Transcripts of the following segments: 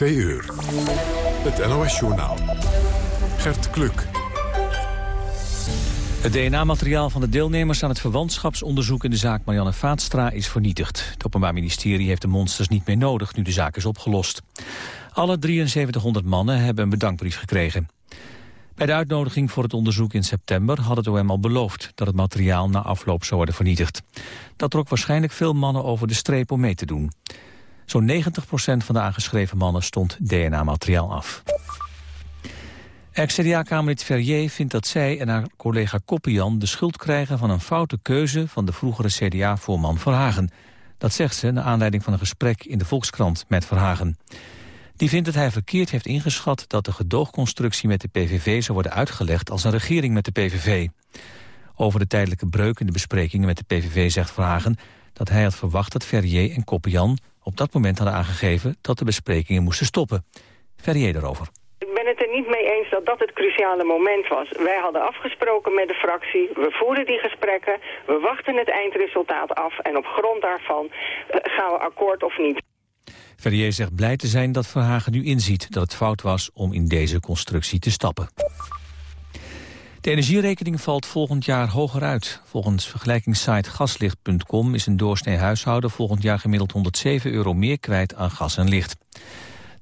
Twee uur. Het NOS-journaal. Gert Kluk. Het DNA-materiaal van de deelnemers aan het verwantschapsonderzoek in de zaak Marianne Vaatstra is vernietigd. Het Openbaar Ministerie heeft de monsters niet meer nodig nu de zaak is opgelost. Alle 7300 mannen hebben een bedankbrief gekregen. Bij de uitnodiging voor het onderzoek in september had het OM al beloofd dat het materiaal na afloop zou worden vernietigd. Dat trok waarschijnlijk veel mannen over de streep om mee te doen. Zo'n 90% van de aangeschreven mannen stond DNA-materiaal af. Ex-CDA-kamerlid Ferrier vindt dat zij en haar collega Koppian de schuld krijgen van een foute keuze van de vroegere CDA-voorman Verhagen. Dat zegt ze naar aanleiding van een gesprek in de Volkskrant met Verhagen. Die vindt dat hij verkeerd heeft ingeschat dat de gedoogconstructie met de PVV zou worden uitgelegd als een regering met de PVV. Over de tijdelijke breuk in de besprekingen met de PVV zegt Verhagen dat hij had verwacht dat Ferrier en Koppian op dat moment hadden aangegeven dat de besprekingen moesten stoppen. Ferrier daarover. Ik ben het er niet mee eens dat dat het cruciale moment was. Wij hadden afgesproken met de fractie, we voeren die gesprekken, we wachten het eindresultaat af en op grond daarvan uh, gaan we akkoord of niet. Ferrier zegt blij te zijn dat Verhagen nu inziet dat het fout was om in deze constructie te stappen. De energierekening valt volgend jaar hoger uit. Volgens vergelijkingssite gaslicht.com is een doorsnee huishouden volgend jaar gemiddeld 107 euro meer kwijt aan gas en licht.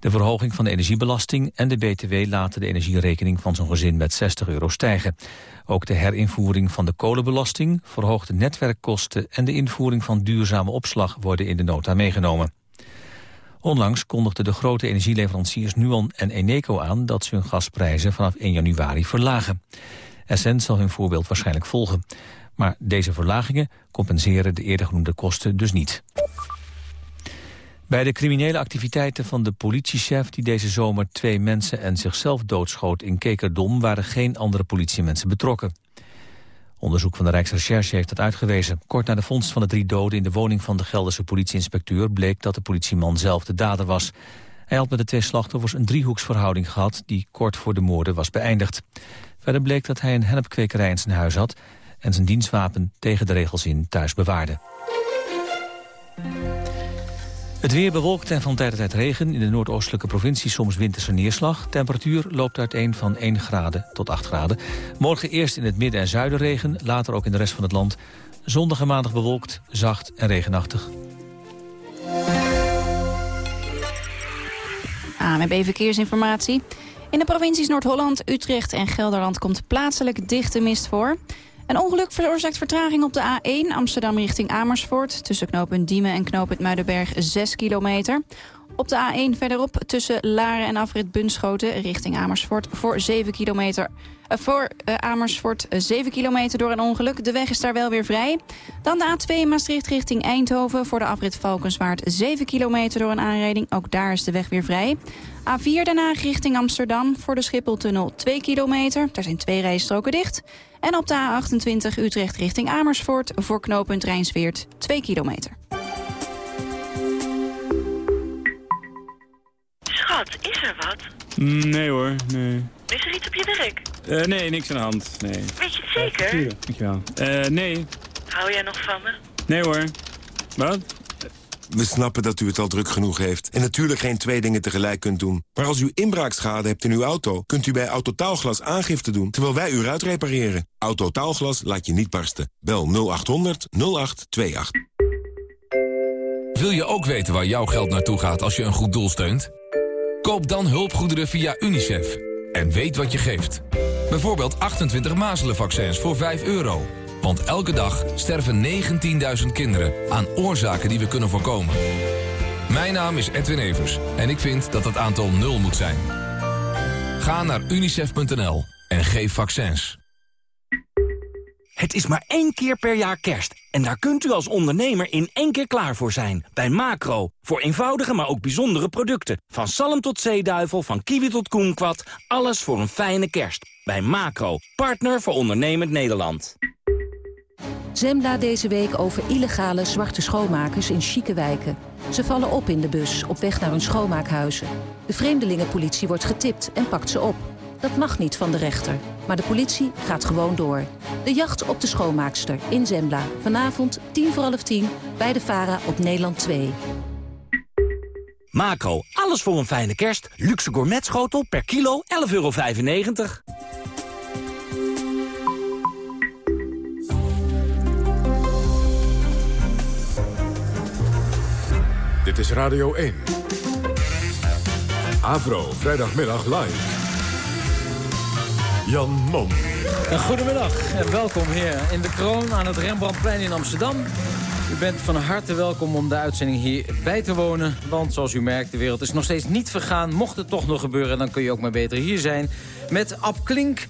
De verhoging van de energiebelasting en de BTW laten de energierekening van zo'n gezin met 60 euro stijgen. Ook de herinvoering van de kolenbelasting, verhoogde netwerkkosten en de invoering van duurzame opslag worden in de nota meegenomen. Onlangs kondigden de grote energieleveranciers Nuon en Eneco aan dat ze hun gasprijzen vanaf 1 januari verlagen. Essent zal hun voorbeeld waarschijnlijk volgen. Maar deze verlagingen compenseren de eerder genoemde kosten dus niet. Bij de criminele activiteiten van de politiechef die deze zomer twee mensen en zichzelf doodschoot in Kekerdom waren geen andere politiemensen betrokken. Onderzoek van de Rijksrecherche heeft dat uitgewezen. Kort na de vondst van de drie doden in de woning van de Gelderse politieinspecteur bleek dat de politieman zelf de dader was. Hij had met de twee slachtoffers een driehoeksverhouding gehad die kort voor de moorden was beëindigd. Verder bleek dat hij een hennepkwekerij in zijn huis had en zijn dienstwapen tegen de regels in thuis bewaarde. Het weer bewolkt en van tijd tot tijd regen. In de noordoostelijke provincie soms winterse neerslag. Temperatuur loopt uiteen van 1 graden tot 8 graden. Morgen eerst in het midden en zuiden regen, later ook in de rest van het land. Zondag en maandag bewolkt, zacht en regenachtig. ANWB Verkeersinformatie. In de provincies Noord-Holland, Utrecht en Gelderland komt plaatselijk dichte mist voor. Een ongeluk veroorzaakt vertraging op de A1 Amsterdam richting Amersfoort... tussen knooppunt Diemen en knooppunt Muidenberg 6 kilometer. Op de A1 verderop tussen Laren en afrit Bunschoten richting Amersfoort... voor 7 kilometer voor uh, Amersfoort 7 uh, kilometer door een ongeluk. De weg is daar wel weer vrij. Dan de A2 Maastricht richting Eindhoven voor de afrit Valkenswaard 7 kilometer door een aanrijding. Ook daar is de weg weer vrij. A4 daarna richting Amsterdam voor de Schipholtunnel 2 kilometer. Daar zijn twee rijstroken dicht. En op de A28 Utrecht richting Amersfoort voor knooppunt Rijnsweert 2 kilometer. Schat, is er wat? Nee hoor, nee. Is er iets op je werk? Uh, nee, niks aan de hand, nee. Weet je het zeker? Ja, dankjewel. Uh, nee. Hou jij nog van me? Nee hoor. Wat? We snappen dat u het al druk genoeg heeft en natuurlijk geen twee dingen tegelijk kunt doen. Maar als u inbraakschade hebt in uw auto, kunt u bij Autotaalglas aangifte doen, terwijl wij u eruit repareren. Autotaalglas laat je niet barsten. Bel 0800 0828. Wil je ook weten waar jouw geld naartoe gaat als je een goed doel steunt? Koop dan hulpgoederen via UNICEF. En weet wat je geeft. Bijvoorbeeld 28 mazelenvaccins voor 5 euro. Want elke dag sterven 19.000 kinderen aan oorzaken die we kunnen voorkomen. Mijn naam is Edwin Evers en ik vind dat het aantal nul moet zijn. Ga naar unicef.nl en geef vaccins. Het is maar één keer per jaar kerst. En daar kunt u als ondernemer in één keer klaar voor zijn. Bij Macro. Voor eenvoudige, maar ook bijzondere producten. Van zalm tot zeeduivel, van kiwi tot koenkwad. Alles voor een fijne kerst. Bij Macro. Partner voor ondernemend Nederland. Zembla deze week over illegale zwarte schoonmakers in chique wijken. Ze vallen op in de bus, op weg naar hun schoonmaakhuizen. De vreemdelingenpolitie wordt getipt en pakt ze op. Dat mag niet van de rechter, maar de politie gaat gewoon door. De jacht op de schoonmaakster in Zembla. Vanavond tien voor half tien bij de VARA op Nederland 2. Macro, alles voor een fijne kerst. Luxe gourmetschotel per kilo 11,95 euro. Dit is Radio 1. Avro, vrijdagmiddag live. Jan Mom. Goedemiddag en welkom hier in de kroon aan het Rembrandtplein in Amsterdam. U bent van harte welkom om de uitzending hier bij te wonen. Want zoals u merkt, de wereld is nog steeds niet vergaan. Mocht het toch nog gebeuren, dan kun je ook maar beter hier zijn. Met Ab Klink,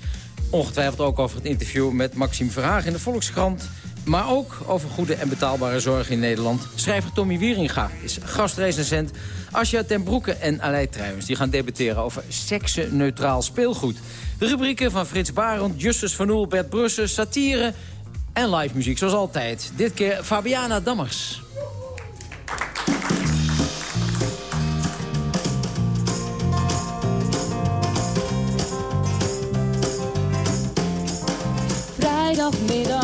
ongetwijfeld ook over het interview met Maxime Verhaag in de Volkskrant. Maar ook over goede en betaalbare zorg in Nederland. Schrijver Tommy Wieringa is gastrecensent. Asja ten Broeke en Aleid Truijens die gaan debatteren over seksenneutraal speelgoed. De rubrieken van Frits Barend, Justus van Oel, Bert Brussen, satire en live muziek zoals altijd. Dit keer Fabiana Dammers. Vrijdagmiddag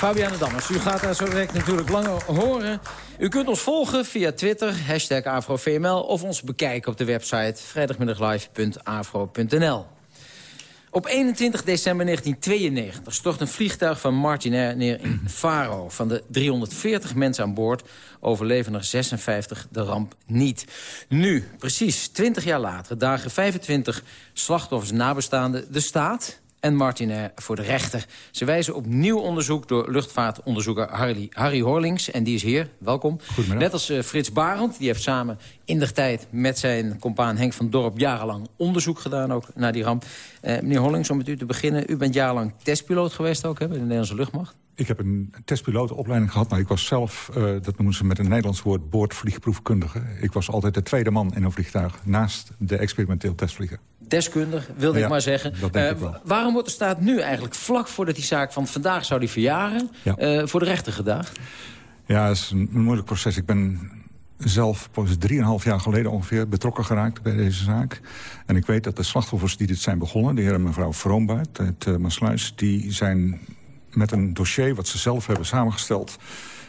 Fabiana Dammers, u gaat daar zo direct natuurlijk langer horen. U kunt ons volgen via Twitter, hashtag AfroVML... of ons bekijken op de website vrijdagmiddaglive.afro.nl. Op 21 december 1992 stort een vliegtuig van Martinair neer in Faro. Van de 340 mensen aan boord overleven er 56 de ramp niet. Nu, precies 20 jaar later, dagen 25 slachtoffers nabestaanden... de staat en Martinair voor de rechter. Ze wijzen op nieuw onderzoek door luchtvaartonderzoeker Harry, Harry Horlings. En die is hier, welkom. Net als uh, Frits Barend, die heeft samen in de tijd... met zijn compaan Henk van Dorp jarenlang onderzoek gedaan ook naar die ramp. Uh, meneer Horlings, om met u te beginnen. U bent jarenlang testpiloot geweest ook hè, bij de Nederlandse luchtmacht. Ik heb een testpilotenopleiding gehad, maar ik was zelf, uh, dat noemen ze met een Nederlands woord, boordvliegproefkundige. Ik was altijd de tweede man in een vliegtuig, naast de experimenteel testvlieger. Deskundig, wilde Ja, ik maar zeggen. Uh, ik wel. waarom wordt de staat nu eigenlijk, vlak voordat die zaak van vandaag zou die verjaren... Ja. uh, voor de rechter gedaagd? Ja, het is een, moeilijk proces. Ik ben zelf pas 3,5 jaar geleden ongeveer betrokken geraakt bij deze zaak. En ik weet dat de slachtoffers die dit zijn begonnen... de heer en mevrouw Vroombuit uit uh, Maasluis... die zijn met een dossier wat ze zelf hebben samengesteld...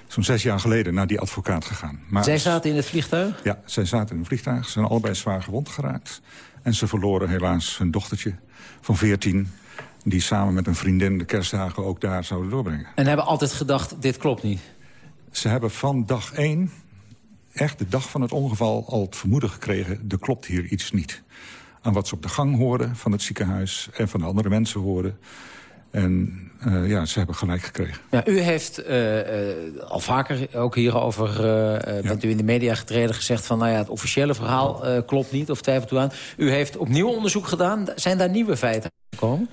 zo'n zes jaar geleden naar die advocaat gegaan. Maar Zij zaten in het vliegtuig? Ja, zij zaten in een vliegtuig. Ze zijn allebei zwaar gewond geraakt. En ze verloren helaas hun dochtertje van 14... die samen met een vriendin de kerstdagen ook daar zouden doorbrengen. En hebben altijd gedacht, dit klopt niet. Ze hebben van dag één, echt de dag van het ongeval... al het vermoeden gekregen, er klopt hier iets niet. Aan wat ze op de gang hoorden van het ziekenhuis... en van de andere mensen hoorden. En uh, ja, ze hebben gelijk gekregen. Ja, u heeft uh, uh, al vaker ook hierover, ja. bent u in de media getreden, gezegd van... nou ja, het officiële verhaal klopt niet of twijfelt u aan. U heeft opnieuw onderzoek gedaan. Zijn daar nieuwe feiten gekomen?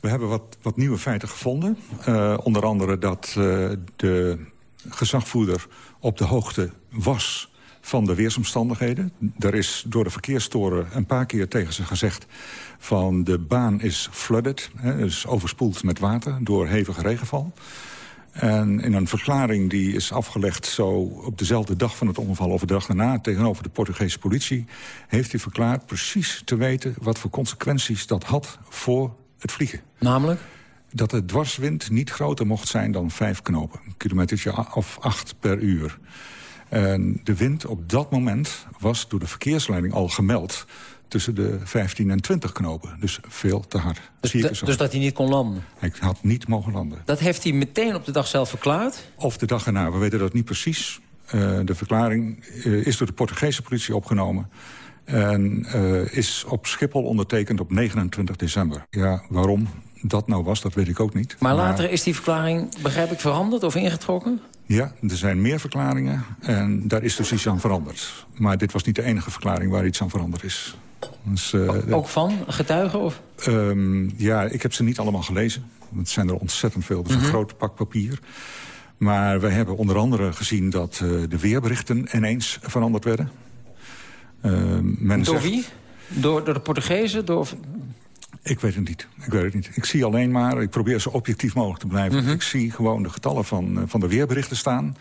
We hebben wat, wat nieuwe feiten gevonden. onder andere dat de gezagvoerder op de hoogte was van de weersomstandigheden. Er is door de verkeerstoren een paar keer tegen ze gezegd... van de baan is flooded, hè, dus overspoeld met water door hevige regenval. En in een verklaring die is afgelegd zo op dezelfde dag van het ongeval... of de dag daarna tegenover de Portugese politie... heeft hij verklaard precies te weten wat voor consequenties dat had voor het vliegen. Namelijk? Dat de dwarswind niet groter mocht zijn dan vijf knopen. Een kilometertje of acht per uur. En de wind op dat moment was door de verkeersleiding al gemeld... tussen de 15 en 20 knopen. Dus veel te hard. Dus, dus dat hij niet kon landen? Hij had niet mogen landen. Dat heeft hij meteen op de dag zelf verklaard? Of de dag erna, we weten dat niet precies. Uh, de verklaring uh, is door de Portugese politie opgenomen... en uh, is op Schiphol ondertekend op 29 december. Ja, waarom dat nou was, dat weet ik ook niet. Maar later is die verklaring, begrijp ik, veranderd of ingetrokken? Ja, er zijn meer verklaringen en daar is dus iets aan veranderd. Maar dit was niet de enige verklaring waar iets aan veranderd is. Dus, uh, ook van getuigen? Of? Um, ja, ik heb ze niet allemaal gelezen. Het zijn er ontzettend veel. Het is een mm -hmm. groot pak papier. Maar we hebben onder andere gezien dat uh, de weerberichten ineens veranderd werden. Uh, men door zegt... wie? Door, door de Portugezen? Door... Ik weet het niet. Ik weet het niet. Ik zie alleen maar, ik probeer zo objectief mogelijk te blijven. Mm -hmm. Ik zie gewoon de getallen van, van de weerberichten staan.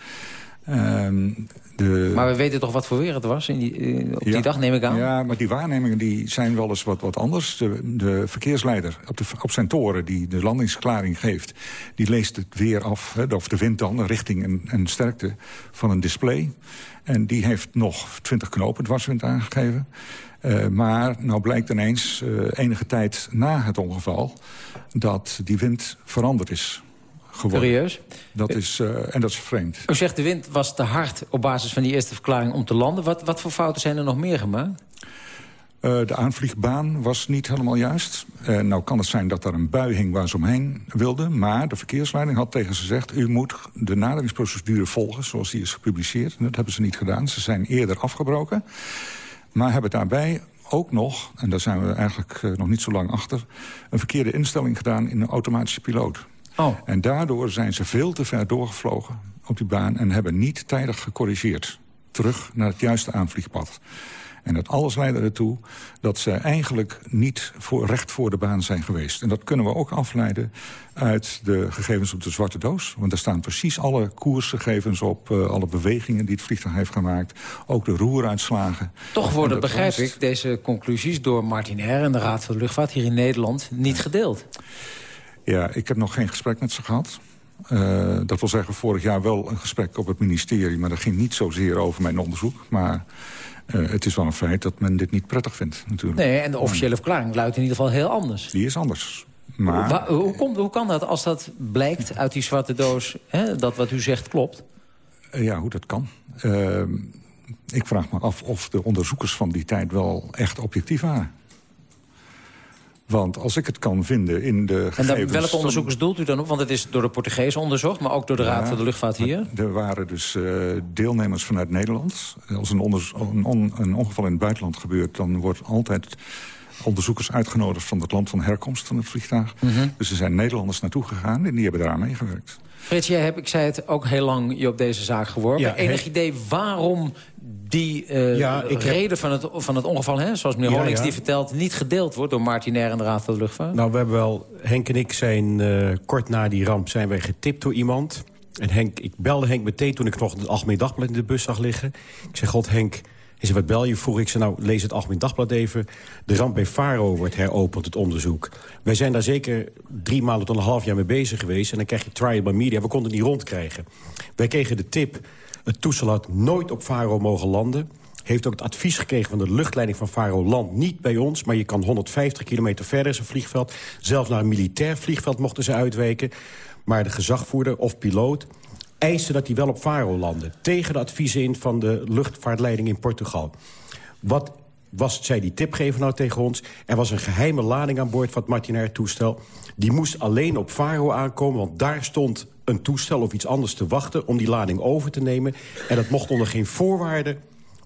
Ehm, de... Maar we weten toch wat voor weer het was in die, eh, op die dag, neem ik aan? Ja, maar die waarnemingen die zijn wel eens wat, wat anders. De, de verkeersleider op, de, op zijn toren die de landingsverklaring geeft... die leest het weer af, hè, of de wind dan, de richting en, en sterkte van een display. En die heeft nog 20 knopen dwarswind aangegeven. Uh, maar nou blijkt ineens, uh, enige tijd na het ongeval... dat die wind veranderd is geworden. Serieus? Dat is, uh, en dat is vreemd. U zegt de wind was te hard op basis van die eerste verklaring om te landen. Wat, wat voor fouten zijn er nog meer gemaakt? Uh, de aanvliegbaan was niet helemaal juist. Uh, nou kan het zijn dat er een bui hing waar ze omheen wilden. Maar de verkeersleiding had tegen ze gezegd... u moet de naderingsprocedure volgen zoals die is gepubliceerd. En dat hebben ze niet gedaan. Ze zijn eerder afgebroken. Maar hebben daarbij ook nog, en daar zijn we eigenlijk nog niet zo lang achter... een verkeerde instelling gedaan in een automatische piloot. Oh. En daardoor zijn ze veel te ver doorgevlogen op die baan... en hebben niet tijdig gecorrigeerd. Terug naar het juiste aanvliegpad. En dat alles leidde ertoe dat ze eigenlijk niet voor, recht voor de baan zijn geweest. En dat kunnen we ook afleiden uit de gegevens op de zwarte doos. Want daar staan precies alle koersgegevens op, uh, alle bewegingen die het vliegtuig heeft gemaakt. Ook de roeruitslagen. Toch worden, begrijp ik, deze conclusies door Martinair en de Raad van de Luchtvaart hier in Nederland niet gedeeld. Ja, ik heb nog geen gesprek met ze gehad. Uh, dat wil zeggen, vorig jaar wel een gesprek op het ministerie... maar dat ging niet zozeer over mijn onderzoek. Maar uh, het is wel een feit dat men dit niet prettig vindt, natuurlijk. Nee, en de officiële verklaring luidt in ieder geval heel anders. Die is anders. Maar... Wa hoe, komt, hoe kan dat als dat blijkt uit die zwarte doos... Hè, dat wat u zegt klopt? Uh, ja, hoe dat kan. Uh, ik vraag me af of de onderzoekers van die tijd wel echt objectief waren. Want als ik het kan vinden in de gegevens... En welke onderzoekers doelt u dan op? Want het is door de Portugees onderzocht, maar ook door de ja, Raad van de Luchtvaart hier. Er waren dus uh, deelnemers vanuit Nederland. Als een, een, on een, ongeval in het buitenland gebeurt... dan wordt altijd onderzoekers uitgenodigd van het land van herkomst van het vliegtuig. Mm -hmm. Dus er zijn Nederlanders naartoe gegaan en die hebben daar meegewerkt. Frits, jij hebt, ik zei het, ook heel lang je op deze zaak geworpen. Ja, Enig he... idee waarom die uh, ja, reden heb... van, het, van het ongeval, hè, zoals meneer ja, Hollings die vertelt... niet gedeeld wordt door Martinair en de Raad van de Luchtvaart? Nou, we hebben wel... Henk en ik zijn uh, kort na die ramp zijn wij getipt door iemand. En Henk, ik belde Henk meteen toen ik nog het Algemeen Dagblad in de bus zag liggen. Ik zei, god Henk, hij zei, wat bel je? Vroeg ik ze, nou, lees het Algemeen Dagblad even. De ramp bij Faro wordt heropend, het onderzoek. Wij zijn daar zeker drie maanden tot een half jaar mee bezig geweest. En dan krijg je trial by media. We konden het niet rondkrijgen. Wij kregen de tip, het toestel had nooit op Faro mogen landen. Heeft ook het advies gekregen van de luchtleiding van Faro land. Niet bij ons, maar je kan 150 kilometer verder is een vliegveld. Zelfs naar een militair vliegveld mochten ze uitwijken. Maar de gezagvoerder of piloot eiste dat hij wel op Faro landde. Tegen de adviezen in van de luchtvaartleiding in Portugal. Wat was, zei die tipgever nou tegen ons... er was een geheime lading aan boord van het Martinair toestel. Die moest alleen op Faro aankomen, want daar stond een toestel of iets anders te wachten... om die lading over te nemen. En dat mocht onder geen voorwaarden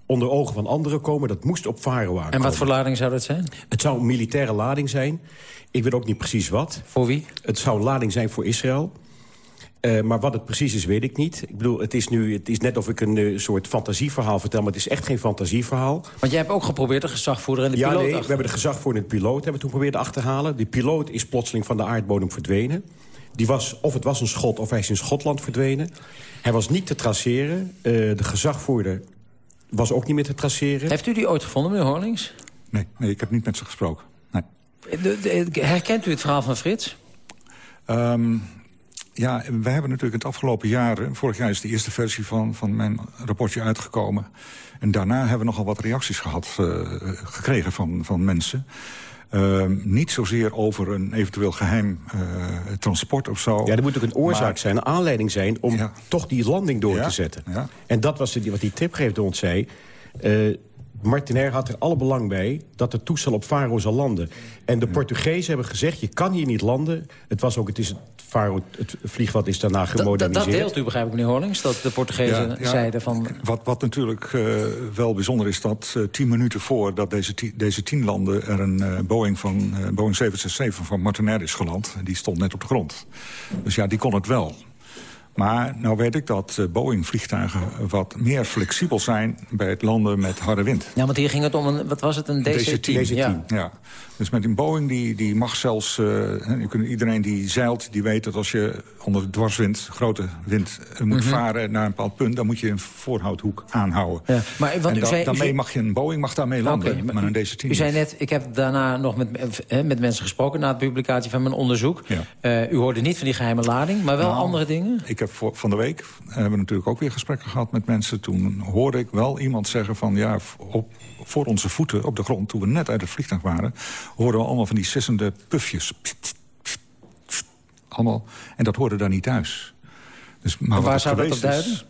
onder ogen van anderen komen. Dat moest op Faro aankomen. En wat voor lading zou dat zijn? Het zou een militaire lading zijn. Ik weet ook niet precies wat. Voor wie? Het zou een lading zijn voor Israël. Uh, maar wat het precies is, weet ik niet. Ik bedoel, het is nu het is net of ik een uh, soort fantasieverhaal vertel... maar het is echt geen fantasieverhaal. Want jij hebt ook geprobeerd de gezagvoerder en de ja, piloot... Ja, nee, we hebben de gezagvoerder en de piloot hebben we toen geprobeerd achter te halen. Die piloot is plotseling van de aardbodem verdwenen. Die was, of het was een schot of hij is in Schotland verdwenen. Hij was niet te traceren. Uh, de gezagvoerder was ook niet meer te traceren. Heeft u die ooit gevonden, meneer Horlings? Nee, nee ik heb niet met ze gesproken. Nee. De, de, herkent u het verhaal van Frits? Um, ja, wij hebben natuurlijk het afgelopen jaren... vorig jaar is de eerste versie van, van mijn rapportje uitgekomen. En daarna hebben we nogal wat reacties gehad, uh, gekregen van, van mensen. Uh, niet zozeer over een eventueel geheim uh, transport of zo. Ja, er moet ook een oorzaak maar, zijn, een aanleiding zijn... om ja. toch die landing door ja, te zetten. Ja. En dat was wat die tipgever ons zei... Martinair had er alle belang bij dat het toestel op Faro zal landen. En de Portugezen hebben gezegd, je kan hier niet landen. Het was ook, het is Faro, het vliegveld is daarna gemoderniseerd. Dat, dat deelt u, begrijp ik, meneer Horlings, dat de Portugezen ja, ja, zeiden van... Wat, wat natuurlijk uh, wel bijzonder is, dat uh, tien minuten voor dat deze, deze tien landen... er een uh, Boeing, van, Boeing 767 van Martinair is geland. Die stond net op de grond. Dus ja, die kon het wel. Maar nou weet ik dat uh, Boeing-vliegtuigen wat meer flexibel zijn... bij het landen met harde wind. Ja, want hier ging het om een, wat was het, een DC-10? DC-10, ja. ja. Dus met een Boeing, die, die mag zelfs... Uh, iedereen die zeilt, die weet dat als je onder de dwarswind... grote wind uh, moet mm -hmm. varen naar een bepaald punt... dan moet je een voorhoudhoek aanhouden. Ja. Maar, want en da, zei, daarmee mag je een Boeing mag daarmee landen, okay, maar, maar een DC-10 U zei net, ik heb daarna nog met, met mensen gesproken... na de publicatie van mijn onderzoek. Ja. u hoorde niet van die geheime lading, maar wel nou, andere dingen? Ik heb voor, van de week hebben we natuurlijk ook weer gesprekken gehad met mensen. Toen hoorde ik wel iemand zeggen van... ja, op, voor onze voeten op de grond, toen we net uit het vliegtuig waren... hoorden we allemaal van die sissende pufjes. Allemaal. En dat hoorde daar niet thuis. Dus, maar, maar waar zou dat op duiden?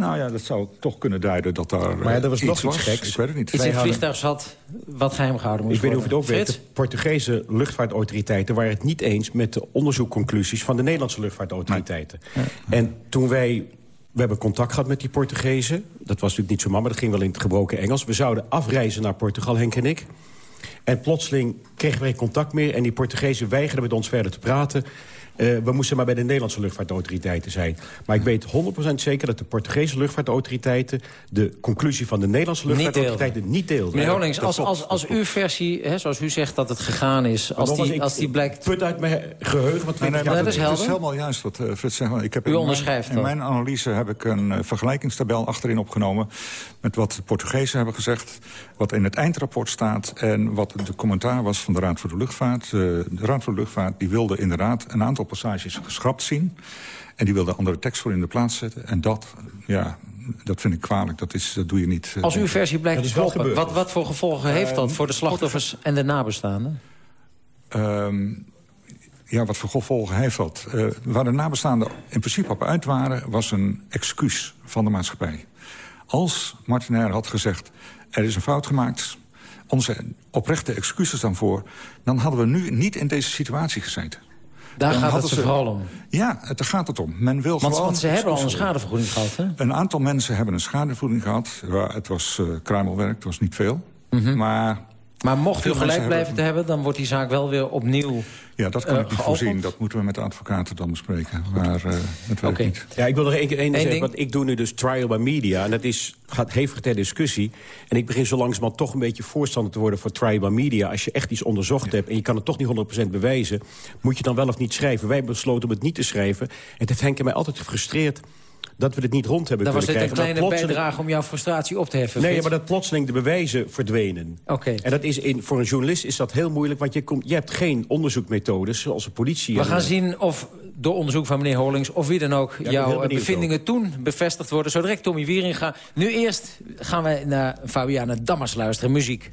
Nou ja, dat zou toch kunnen duiden dat daar Maar ja, er was iets nog iets was. geks. Ik weet het niet. Iets in het vliegtuig zat wat geheim gehouden moest Ik weet niet of je het ook weet. De Portugese luchtvaartautoriteiten waren het niet eens... met de onderzoekconclusies van de Nederlandse luchtvaartautoriteiten. Nee. En toen wij... We hebben contact gehad met die Portugezen. Dat was natuurlijk niet zo maar dat ging wel in het gebroken Engels. We zouden afreizen naar Portugal, Henk en ik. En plotseling kregen wij contact meer... en die Portugezen weigerden met ons verder te praten... Uh, we moesten maar bij de Nederlandse luchtvaartautoriteiten zijn. Maar ik weet 100% zeker dat de Portugese luchtvaartautoriteiten... de conclusie van de Nederlandse luchtvaartautoriteiten niet, niet deelden. Meneer Honings, als, als, als uw versie, hè, zoals u zegt dat het gegaan is... als die, ik, als die blijkt... Put uit mijn geheugen, wat nee, nee, dat, is helder. Het is helemaal juist wat uh, Frits zegt. Ik heb u onderschrijft In mijn analyse heb ik een uh, vergelijkingstabel achterin opgenomen... met wat de Portugezen hebben gezegd, wat in het eindrapport staat... en wat de commentaar was van de Raad voor de Luchtvaart. de Raad voor de Luchtvaart die wilde inderdaad een aantal passages geschrapt zien. En die wilde andere tekst voor in de plaats zetten. En dat, ja, dat vind ik kwalijk. Dat, is, dat doe je niet. Als uw versie blijkt te kloppen, wat, wat voor gevolgen heeft dat... voor de slachtoffers en de nabestaanden? Um, ja, wat voor gevolgen heeft dat? Uh, waar de nabestaanden in principe op uit waren... was een excuus van de maatschappij. Als Martinair had gezegd... er is een fout gemaakt, onze oprechte excuses dan voor... dan hadden we nu niet in deze situatie gezeten. Daar gaat het ze vooral om. Ja, daar gaat het om. Men wil want, gewoon... want ze hebben al een schadevergoeding gehad, hè? Een aantal mensen hebben een schadevergoeding gehad. Het was uh, kruimelwerk, het was niet veel. Mm -hmm. Maar maar mocht u gelijk blijven hebben... te hebben, dan wordt die zaak wel weer opnieuw Ja, dat kan uh, ik niet voorzien. Dat moeten we met de advocaten dan bespreken. Maar uh, dat weet okay. ik niet. Ja, ik wil nog één keer één zeggen. Want ik doe nu dus trial by media. En dat is, gaat hevig ter discussie. En ik begin zo langzamerhand toch een beetje voorstander te worden... voor trial by media. Als je echt iets onderzocht ja. hebt en je kan het toch niet 100% bewijzen... moet je dan wel of niet schrijven. Wij besloten om het niet te schrijven. En het heeft Henk en mij altijd gefrustreerd dat we het niet rond hebben dan kunnen krijgen. Dan was dit een kleine bijdrage om jouw frustratie op te heffen. Nee, maar dat plotseling de bewijzen verdwenen. Oké. En dat is in, voor een journalist is dat heel moeilijk... want je, komt, je hebt geen onderzoekmethodes zoals de politie... We gaan zien of door onderzoek van meneer Holings... of wie dan ook ja, jouw bevindingen ook. toen bevestigd worden. Zo direct Tommy Wieringa. Nu eerst gaan wij naar Fabiana Dammers luisteren. Muziek.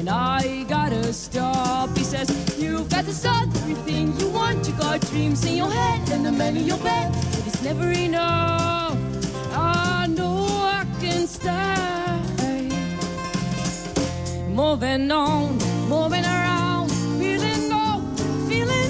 saying I gotta stop. He says, You've got to start everything you want. You got dreams in your head and the men in your bed, but it's never enough. I know I can stay. Moving on, moving around, feeling low, feeling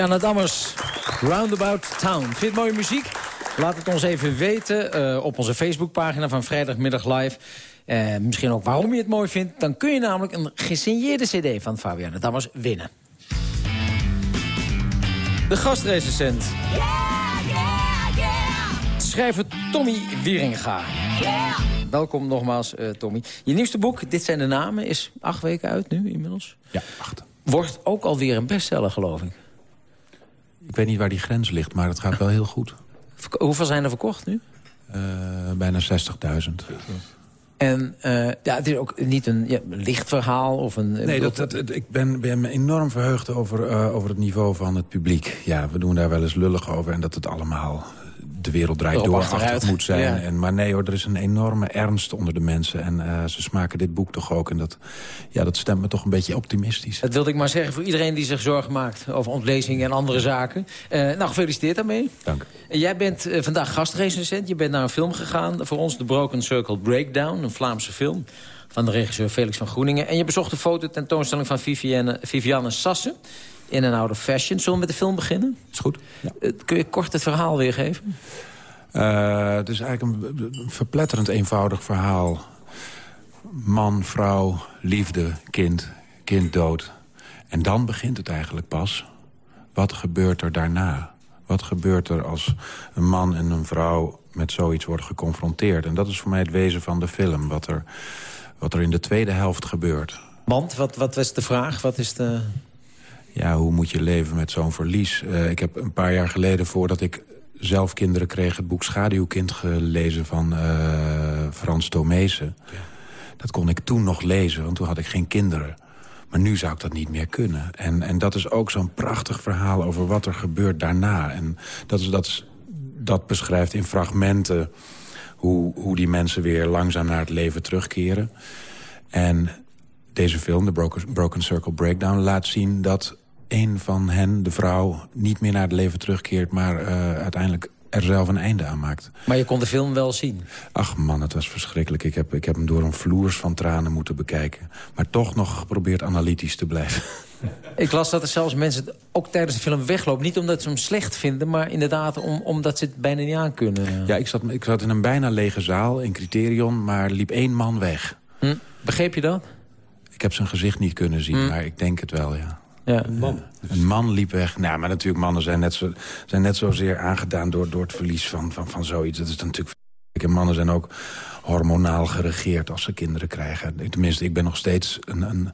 Fabiana Dammers, Roundabout Town. Vind je het mooie muziek? Laat het ons even weten eh, op onze Facebookpagina van Vrijdagmiddag Live. Eh, misschien ook waarom je het mooi vindt. Dan kun je namelijk een gesigneerde cd van Fabiana Dammers winnen. De gastrecensent. Schrijver Tommy Wieringa. Welkom nogmaals, eh, Tommy. Je nieuwste boek, Dit zijn de namen, is acht weken uit nu inmiddels. Ja, acht. Wordt ook alweer een bestseller, geloof ik. Ik weet niet waar die grens ligt, maar het gaat wel heel goed. Hoeveel zijn er verkocht nu? Eh, bijna 60.000. En eh, ja, het is ook niet een ja, licht verhaal of een... Nee, dat, ik ben, ben enorm verheugd over, eh, over het niveau van het publiek. Ja, we doen daar wel eens lullig over en dat het allemaal de wereld draait door achteruit. moet zijn. Ja. En, maar nee hoor, er is een enorme ernst onder de mensen. En eh, ze smaken dit boek toch ook. En dat, ja, dat stemt me toch een beetje optimistisch. Dat wilde ik maar zeggen voor iedereen die zich zorgen maakt over ontlezingen en andere zaken. Eh, nou, gefeliciteerd daarmee. Dank. En Jij bent eh, vandaag gastrecensent. Je bent naar een film gegaan voor ons, The Broken Circle Breakdown. Een Vlaamse film van de regisseur Felix van Groeningen. En je bezocht de fototentoonstelling van Vivienne, Viviane Sassen in een oude fashion. Zullen we met de film beginnen? Is goed. Ja. Eh, kun je kort het verhaal weergeven? Eh, het is eigenlijk een, een verpletterend eenvoudig verhaal. Man, vrouw, liefde, kind, kind dood. En dan begint het eigenlijk pas. Wat gebeurt er daarna? Wat gebeurt er als een man en een vrouw met zoiets worden geconfronteerd? En dat is voor mij het wezen van de film. Wat er, wat er in de tweede helft gebeurt. Want, wat, wat was de vraag? Wat is de... Ja, hoe moet je leven met zo'n verlies? Eh, ik heb een paar jaar geleden, voordat ik zelf kinderen kreeg... het boek Schaduwkind gelezen van eh, Frans Tomezen. Dat kon ik toen nog lezen, want toen had ik geen kinderen. Maar nu zou ik dat niet meer kunnen. En, en dat is ook zo'n prachtig verhaal over wat er gebeurt daarna. En dat, is, dat, is, dat beschrijft in fragmenten hoe, hoe die mensen weer langzaam naar het leven terugkeren. En deze film, de Broken, Broken Circle Breakdown, laat zien dat een van hen, de vrouw, niet meer naar het leven terugkeert... maar eh, uiteindelijk er zelf een einde aan maakt. Maar je kon de film wel zien. Ach man, het was verschrikkelijk. Ik heb, ik heb hem door een vloers van tranen moeten bekijken. Maar toch nog geprobeerd analytisch te blijven. Ik las dat er zelfs mensen ook tijdens de film weglopen. Niet omdat ze hem slecht vinden, maar inderdaad om, omdat ze het bijna niet aan kunnen. Ja, ik zat, ik zat in een bijna lege zaal in Criterion, maar liep één man weg. Hm? Begreep je dat? Ik heb zijn gezicht niet kunnen zien, Hm. maar ik denk het wel, ja. Ja. Een man. Een man liep weg. Nou, maar natuurlijk, mannen zijn net, zo, zijn net zozeer aangedaan door, door het verlies van, van, van zoiets. Dat is natuurlijk... En mannen zijn ook hormonaal geregeerd als ze kinderen krijgen. Tenminste, ik ben nog steeds een, een,